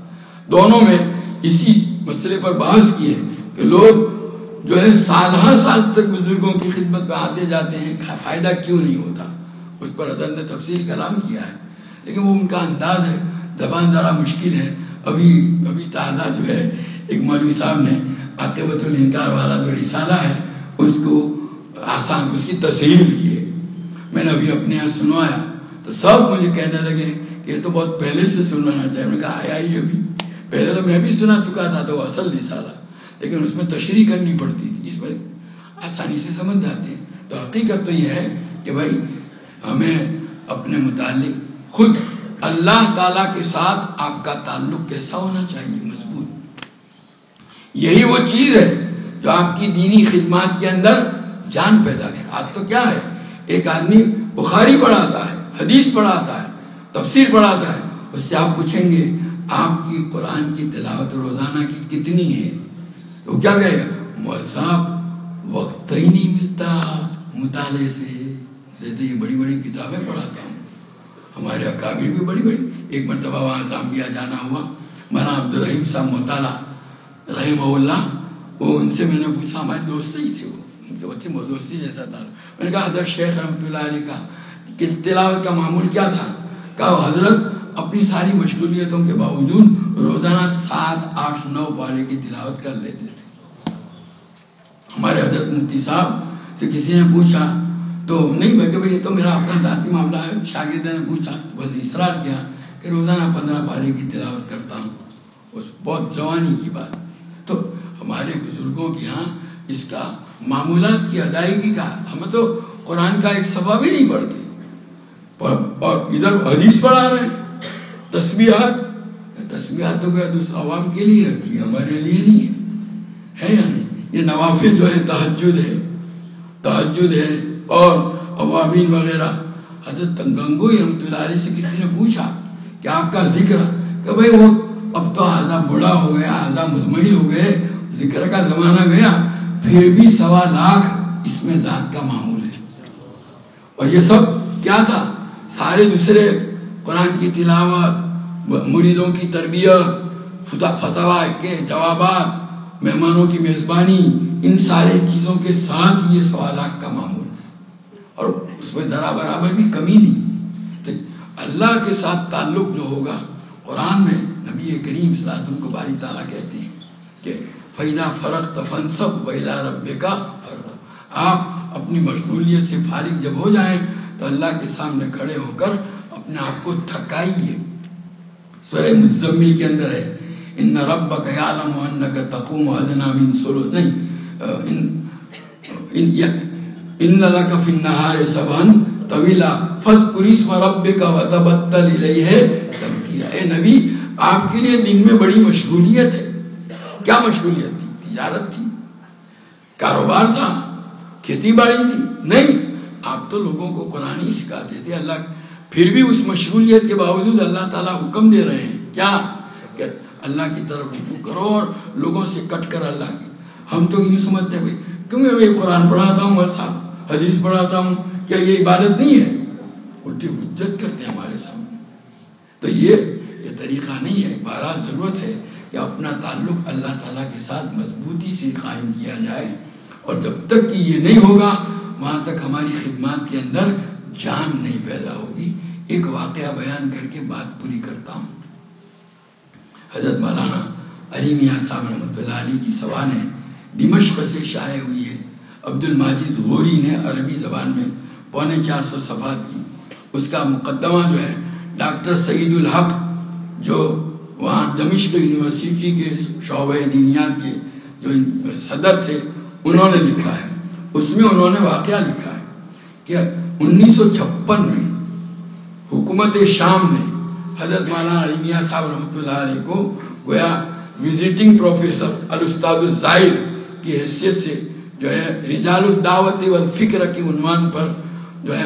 دونوں میں اسی مسئلے پر بحث کی ہے کہ لوگ جو ہے سالہ سال تک بزرگوں کی خدمت میں آتے جاتے ہیں فائدہ کیوں نہیں ہوتا؟ اس پر حضرت نے تفصیل کلام کیا ہے۔ لیکن وہ ان کا انداز ہے، زبان ذرا مشکل ہے۔ ابھی ابھی تازہ جو ہے، ایک مولوی صاحب نے عاقبت الانکار والا جو رسالہ ہے، اس کو آسان اس کی تصحیح کی ہے۔ میں نے ابھی اپنے یہاں سنوایا۔ تو سب مجھے کہنے لگے کہ یہ تو بہت پہلے سے سنوانا چاہیے۔ میں نے کہا، آیا ہی ابھی۔ پہلے تو میں بھی سنا چکا تھا تو وہ اصل رسالہ۔ لیکن اس میں تشریح کرنی پڑتی تھی، اس میں آسانی سے سمجھ جاتے ہیں۔ تو حقیقت تو یہ ہے کہ بھائی، ہمیں اپنے متعلق خود اللہ تعالیٰ کے ساتھ آپ کا تعلق کیسا ہونا چاہیے، مضبوط۔ یہی وہ چیز ہے جو آپ کی دینی خدمات کے اندر جان پیدا کرے۔ آج تو کیا ہے، ایک آدمی بخاری پڑھاتا ہے، حدیث پڑھاتا ہے، تفسیر پڑھاتا ہے، اس سے آپ پوچھیں گے، آپ کی قرآن کی تلاوت روزانہ کی کتنی ہے؟ تو کیا کہے گا؟ صاحب، وقت ہی نہیں ملتا۔ مطالعے سے مجھے تو یہ بڑی بڑی کتابیں پڑھاتا ہوں۔ ہمارے اکابر بھی بڑی بڑی۔ ایک مرتبہ وہاں زامبیا جانا ہوا۔ مولانا عبد الرحیم صاحب مطالعہ، رحمہ اللہ، وہ ان سے میں نے پوچھا، ہمارے دوست ہی تھے وہ۔ ان کے بچے دوستی جیسا تھا۔ میں نے کہا، حضرت شیخ رحمۃ اللہ علیہ کا کہ تلاوت کا معمول کیا تھا؟ کہا، حضرت اپنی ساری مشغولیتوں کے باوجود روزانہ سات، آٹھ، نو پارے کی تلاوت کر لیتے تھے۔ ہمارے حضرت مفتی صاحب سے کسی نے پوچھا، تو نہیں میں کہ بھائی یہ تو میرا اپنا ذاتی معاملہ ہے۔ شاگردہ نے پوچھا بس اصرار کیا کہ روزانہ پندرہ پارے کی تلاوت کرتا ہوں۔ اس بہت جوانی کی بات۔ تو ہمارے بزرگوں کے یہاں اس کا معمولات کی ادائیگی کا، ہمیں تو قرآن کا ایک سبب ہی نہیں پڑھتے اور ادھر حدیث پڑھا رہے ہیں۔ تسبیحات۔ تسبیحات تو کیا دوسرے عوام کے لیے رکھی ہے ہمارے لیے نہیں ہے ہے یا نہیں؟ یہ نوافل جو ہے تحجد ہے۔ تحجد ہے اور عوامین وغیرہ۔ حضرت گنگوئی رحمۃ اللہ علیہ سے کسی نے پوچھا کہ آپ کا ذکر، کہ بھائی وہ اب تو آزا بڑا ہو گیا آزا مزمحل ہو گئے، ذکر کا زمانہ گیا، پھر بھی سوا لاکھ اس میں ذات کا معمول ہے۔ اور یہ سب کیا تھا؟ سارے دوسرے قرآن کی تلاوت مریدوں کی تربیت فتوا کے جوابات مہمانوں کی میزبانی ان سارے چیزوں کے ساتھ یہ سوالات کا معمول اور اس میں ذرا برابر بھی کمی نہیں اللہ کے ساتھ تعلق جو ہوگا قرآن میں نبی کریم صلی اللہ علیہ وسلم کو باری تعالیٰ کہتے ہیں کہ فیدہ فرق تفن سب ویلا رب کا فرق آپ اپنی مشغولیت سے فارغ جب ہو جائیں تو اللہ کے سامنے کھڑے ہو کر اپنے آپ کو تھکائیے سورہ مزمل کے اندر ہے۔ ان رب کا عالم انک تقوم ادنا من سلو نہیں، ان لک فی النہار سبحان طویلا۔ فذکر اسم ربک وتبتل الیہ تبتیلا اے نبی، آپ کے لیے دن میں بڑی مشغولیت ہے۔ کیا مشغولیت تھی؟ تجارت تھی؟ کاروبار تھا؟ کھیتی باڑی تھی؟ نہیں، آپ تو لوگوں کو قرآن ہی سکھاتے تھے۔ اللہ پھر بھی اس مشغولیت کے باوجود اللہ تعالیٰ حکم دے رہے ہیں۔ کیا؟ کہ اللہ کی طرف رجوع کرو اور لوگوں سے کٹ کر اللہ کی۔ ہم تو یوں سمجھتے ہیں، بھائی، کیوں میں بھائی قرآن پڑھاتا ہوں صاحب؟ حدیث پڑھاتا ہوں، کیا یہ عبادت نہیں ہے؟ الٹی حجت کرتے ہیں ہمارے سامنے۔ تو یہ یہ طریقہ نہیں ہے۔ بہرحال ضرورت ہے کہ اپنا تعلق اللہ تعالیٰ کے ساتھ مضبوطی سے قائم کیا جائے۔ اور جب تک کہ یہ نہیں ہوگا، وہاں تک ہماری خدمات کے اندر جان نہیں پیدا ہوگی۔ ایک واقعہ بیان کر کے بات پوری کرتا ہوں۔ حضرت مولانا علی میاں صاحب رحمۃ اللہ علی کی سوانح دمشق سے شائع ہوئی ہے۔ عبد الماجد غوری نے عربی زبان میں پونے چار سو صفحات کی۔ اس کا مقدمہ جو ہے، ڈاکٹر سعید الحق، جو وہاں دمشق یونیورسٹی کے شعبہ دینیات کے جو صدر تھے، انہوں نے لکھا ہے۔ اس میں انہوں نے واقعہ لکھا ہے کہ انیس سو چھپن میں، حکومت شام نے حضرت مولانا علی میاں صاحب رحمۃ اللہ علیہ کو گویا وزٹنگ پروفیسر الاستاد الزائر کی حیثیت سے جو ہے رجال الدعوت والفکر کے عنوان پر جو ہے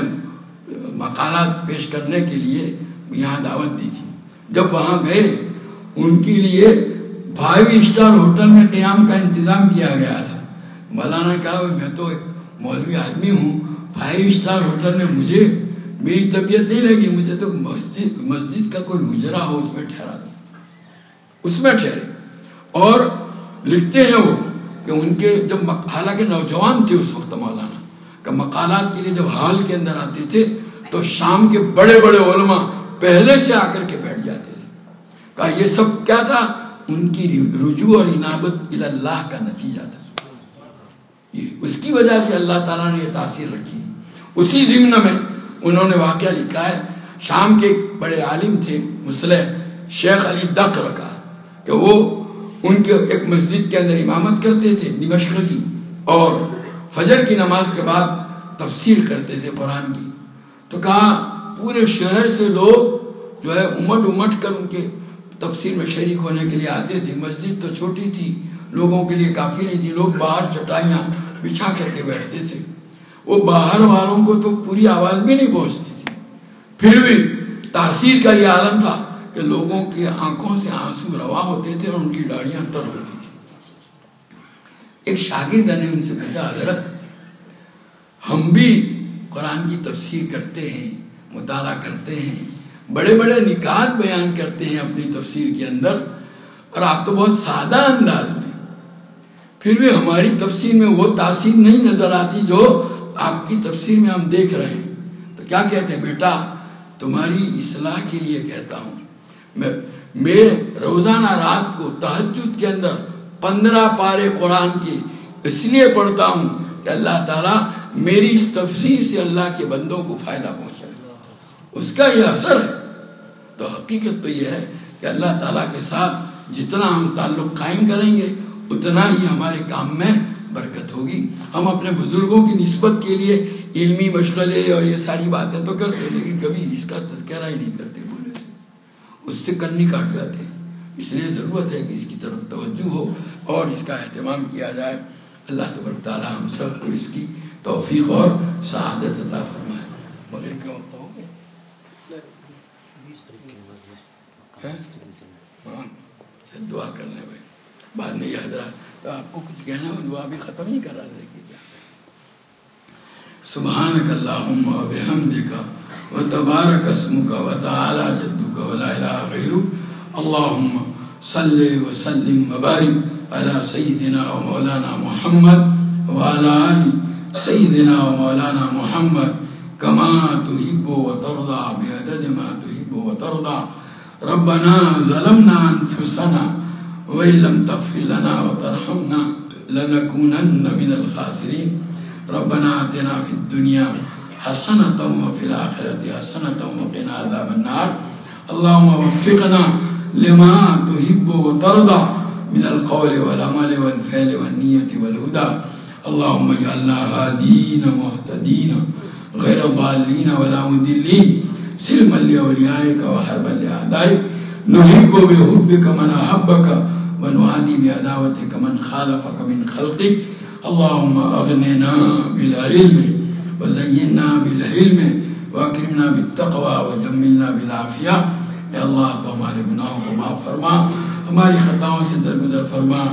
مقالات پیش کرنے کے لیے یہاں دعوت دی تھی۔ جب وہاں گئے، ان کے لیے فائیو اسٹار ہوٹل میں قیام کا انتظام کیا گیا تھا۔ مولانا کہا، میں تو ایک مولوی آدمی ہوں فائیو اسٹار ہوٹل میں مجھے، میری طبیعت نہیں لگی، مجھے تو مسجد مسجد کا کوئی گزرا ہو، اس میں ٹھہرا دو۔ اس میں ٹھہرے۔ اور لکھتے ہیں وہ کہ ان کے جب حالانکہ نوجوان تھے اس وقت مولانا، کہ مقالات کے لیے جب حال کے اندر آتے تھے، تو شام کے بڑے بڑے علماء پہلے سے آ کر کے بیٹھ جاتے تھے۔ کہا، یہ سب کیا تھا؟ ان کی رجوع اور انابت اللہ کا نتیجہ تھا۔ یہ اس کی وجہ سے اللہ تعالیٰ نے یہ تاثیر رکھی۔ اسی ضمن میں انہوں نے واقعہ لکھا ہے۔ شام کے بڑے عالم تھے، مسلح شیخ علی ڈک رکھا کہ وہ ان کے ایک مسجد کے اندر امامت کرتے تھے، دمشق کی، اور فجر کی نماز کے بعد تفسیر کرتے تھے قرآن کی۔ تو کہا، پورے شہر سے لوگ جو ہے، امٹ امٹ کر ان کے تفسیر میں شریک ہونے کے لیے آتے تھے۔ مسجد تو چھوٹی تھی، لوگوں کے لیے کافی نہیں تھی، لوگ باہر چٹائیاں بچھا کر کے بیٹھتے تھے۔ وہ باہر والوں کو تو پوری آواز بھی نہیں پہنچتی تھی۔ پھر بھی تاثیر کا یہ عالم تھا کہ لوگوں کی آنکھوں سے آنسو روا ہوتے تھے اور ان کی ڈاڑیاں تر ہوتی تھی ایک شاگرد نے ان سے پوچھا، حضرت، ہم بھی قرآن کی تفسیر کرتے ہیں، مطالعہ کرتے ہیں، بڑے بڑے نکات بیان کرتے ہیں اپنی تفسیر کے اندر، اور آپ تو بہت سادہ انداز میں پھر بھی ہماری تفسیر میں وہ تاثیر نہیں نظر آتی جو آپ کی تفسیر میں ہم دیکھ رہے ہیں۔ تو کیا کہتے ہیں؟ بیٹا، تمہاری اصلاح کے لیے کہتا ہوں۔ میں میں روزانہ رات کو تحجد کے اندر پندرہ پارے قرآن کی اس لیے پڑھتا ہوں کہ اللہ تعالیٰ میری اس تفسیر سے اللہ کے بندوں کو فائدہ پہنچائے۔ اس کا یہ اثر ہے۔ تو حقیقت تو یہ ہے کہ اللہ تعالیٰ کے ساتھ جتنا ہم تعلق قائم کریں گے، اتنا ہی ہمارے کام میں برکت ہوگی۔ ہم اپنے بزرگوں کی نسبت کے لیے علمی مشغلے اور یہ ساری باتیں تو کرتے لیکن کبھی اس کا تذکرہ ہی نہیں کرتے بولے سے۔ اس سے کنی کاٹ جاتے ہیں۔ اس لیے ضرورت ہے کہ اس کی طرف توجہ ہو اور اس کا اہتمام کیا جائے۔ اللہ تبرک تعالیٰ ہم سب کو اس کی توفیق اور سعادت عطا فرمائے۔ مگر کیا وقت ہو گیا دعا کر لیں بھائی۔ بعد میں یہ حضرات تو آپ کو کچھ کہنا ہو دعا بھی ختم ہی کرا دے گی سبحانک اللہم و بحمدک و تبارک اسمک و تعالی جدک و لا الہ غیرک۔ اللہم صلی وسلم مبارک علی سیدنا و مولانا محمد وعلى آل سیدنا و مولانا محمد کما تحب و ترضى بعدد ما تحب و ترضى ربنا ظلمنا انفسنا وإن لم تغفر لنا وترحمنا لنكونن من الخاسرين ربنا آتنا في الدنيا حسنة وفي الآخرة حسنة وقنا عذاب النار اللهم وفقنا لما تحب وترضى من القول والعمل والفعل والنية والهدى اللهم اجعلنا هادين مهتدين غير ضالين ولا مدلين سلما لأوليائك وحربا لأعدائك نحب بحبك من أحبك ونعادي بعداوتك من خالفك من خلقك اللهم أغننا بالعلم وزينا بالعلم واکرمنا بالتقوى وجملنا بالعافیہ۔ اے اللہ، تو ہمارے گناہوں کو معاف فرما، ہماری خطاؤں سے درگزر فرما۔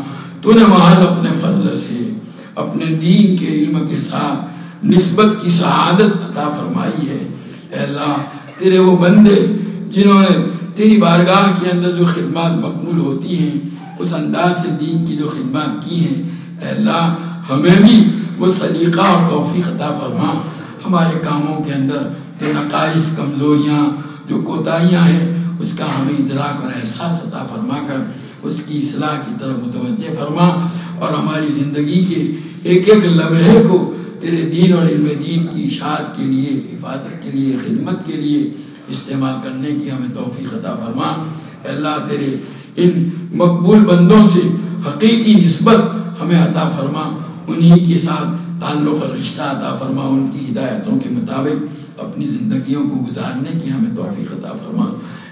تو نے محل اپنے فضل سے، اپنے دین کے علم کے ساتھ نسبت کی سعادت عطا فرمائی ہے۔ اے اللہ، تیرے وہ بندے جنہوں نے تیری بارگاہ کے اندر جو خدمات مقبول ہوتی ہیں اس انداز سے دین کی جو خدمات کی ہیں، اے اللہ، ہمیں بھی وہ سلیقہ اور توفیق عطا فرما۔ ہمارے کاموں کے اندر جو نقائص، کمزوریاں، جو کوتاہیاں ہیں، اس کا ہمیں ادراک اور احساس عطا فرما کر اس کی اصلاح کی طرف متوجہ فرما۔ اور ہماری زندگی کے ایک ایک لمحے کو تیرے دین اور علم دین کی اشاعت کے لیے، حفاظت کے لیے، خدمت کے لیے استعمال کرنے کی ہمیں توفیق عطا فرما۔ اللہ، تیرے ان مقبول بندوں سے حقیقی نسبت ہمیں عطا فرما، انہی کے ساتھ تعلق اور رشتہ عطا فرما، ان کی ہدایتوں کے مطابق اپنی زندگیوں کو گزارنے کی ہمیں توفیق عطا فرما۔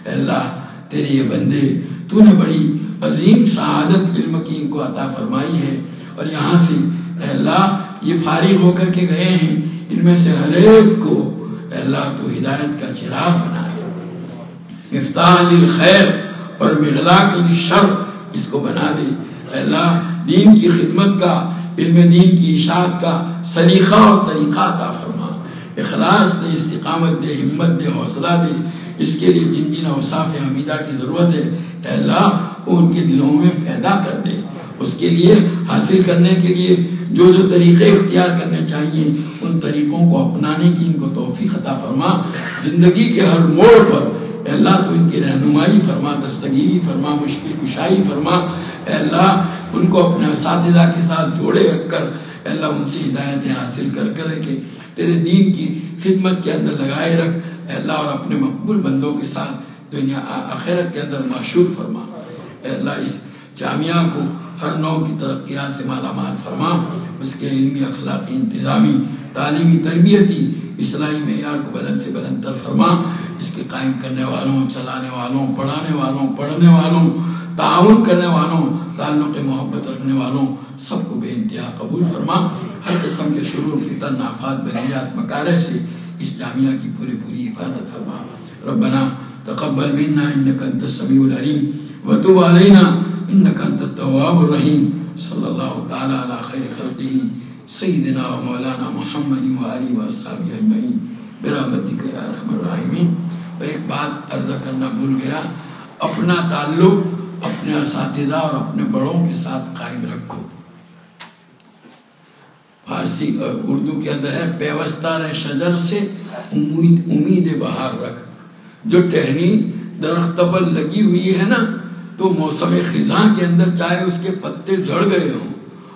اے اللہ، تیرے یہ بندے، تو نے بڑی عظیم سعادت علم کی ان کو عطا فرمائی ہے۔ اور یہاں سے اے اللہ، یہ فارغ ہو کر کے گئے ہیں۔ ان میں سے ہر ایک کو اے اللہ تو ہدایت کا چراغ بنا دے۔ مفتاح للخیر اور مغلاق للشر اس کو بنا دے۔ اللہ، دین کی خدمت کا، علم دین کی اشاعت کا سلیقہ اور طریقہ عطا فرما۔ اخلاص دے، استقامت دے، ہمت دے، حوصلہ دے۔ اس کے لیے جن جن اوصاف حمیدہ کی ضرورت ہے، اے اللہ وہ ان کے دلوں میں پیدا کر دے۔ اس کے لیے حاصل کرنے کے لیے جو جو طریقے اختیار کرنے چاہیے، ان طریقوں کو اپنانے کی ان کو توفیق عطا فرما۔ زندگی کے ہر موڑ پر اے اللہ تو ان کی رہنمائی فرما، دستگیری فرما، مشکل کشائی فرما۔ اے اللہ، ان کو اپنے اساتذہ کے ساتھ جوڑے رکھ کر اے اللہ ان سے ہدایتیں حاصل کر کر رکھے تیرے دین کی خدمت کے اندر لگائے رکھ۔ اے اللہ، اور اپنے مقبول بندوں کے ساتھ دنیا آخرت کے اندر معشور فرما۔ اے اللہ، اس جامعہ کو ہر نو کی ترقیات ہاں سے مالا مال فرما۔ اس کے علمی اخلاقی انتظامی، تعلیمی تربیتی، اصلاحی معیار کو بلند سے بلند تر فرما۔ اس کے قائم کرنے والوں، چلانے والوں، پڑھانے والوں، پڑھنے والوں، تعاون کرنے والوں، تعلق محبت رکھنے والوں، سب کو بے انتہا قبول فرما۔ ہر قسم کے شرور، فتن نافات بلیات مکارے سے اس جامعہ کی پوری پوری حفاظت فرما۔ ربنا تقبل منا انك انت السميع العليم وتب علينا انك انت التواب الرحيم صلى الله تعالى على خير خلقه سيدنا ومولانا محمد وآله وأصحابه أجمعين برحمتك يا أرحم الراحمين ایک بات عرض کرنا بھول گیا۔ اپنا تعلق اپنے اساتذہ اور اپنے بڑوں کے ساتھ قائم رکھو۔ فارسی اردو کے اندر ہے، پیوستہ پیوستار شجر سے امید امید بہار رکھ۔ جو ٹہنی درخت پر لگی ہوئی ہے نا، تو موسم خزاں کے اندر چاہے اس کے پتے جڑ گئے ہوں۔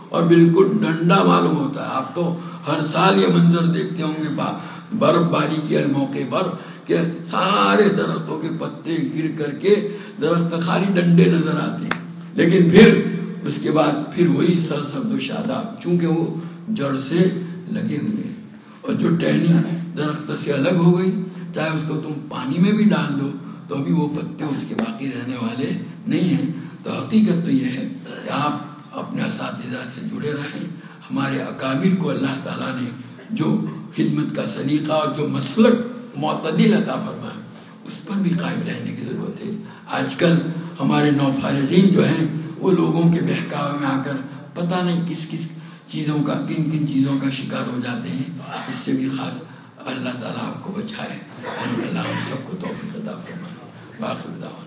اور بالکل ڈنڈا معلوم ہوتا ہے۔ آپ تو ہر سال یہ منظر دیکھتے ہوں گے برف باری کے موقع پر۔ کہ سارے درختوں کے پتے گر کر کے درخت خالی ڈنڈے نظر آتے ہیں۔ لیکن پھر اس کے بعد پھر وہی سر سبز و شاداب، چونکہ وہ جڑ سے لگے ہوئے ہیں۔ اور جو ٹہنی درخت سے الگ ہو گئی، چاہے اس کو تم پانی میں بھی ڈال دو، تو بھی وہ پتے اس کے باقی رہنے والے نہیں ہیں۔ تو حقیقت تو یہ ہے کہ آپ اپنے اساتذہ سے جڑے رہیں۔ ہمارے اکابر کو اللہ تعالیٰ نے جو خدمت کا سلیقہ اور جو مسلک معتدل عطا فرمائے۔ اس پر بھی قائم رہنے کی ضرورت ہے۔ آج کل ہمارے نوفارغین جو ہیں، وہ لوگوں کے بہکاوے میں آ کر پتہ نہیں کس کس چیزوں کا، کن کن چیزوں کا شکار ہو جاتے ہیں۔ اس سے بھی خاص اللہ تعالیٰ آپ کو بچائے۔ اللہ ہم سب کو توفیق عطا فرمائے۔ باقی دعوان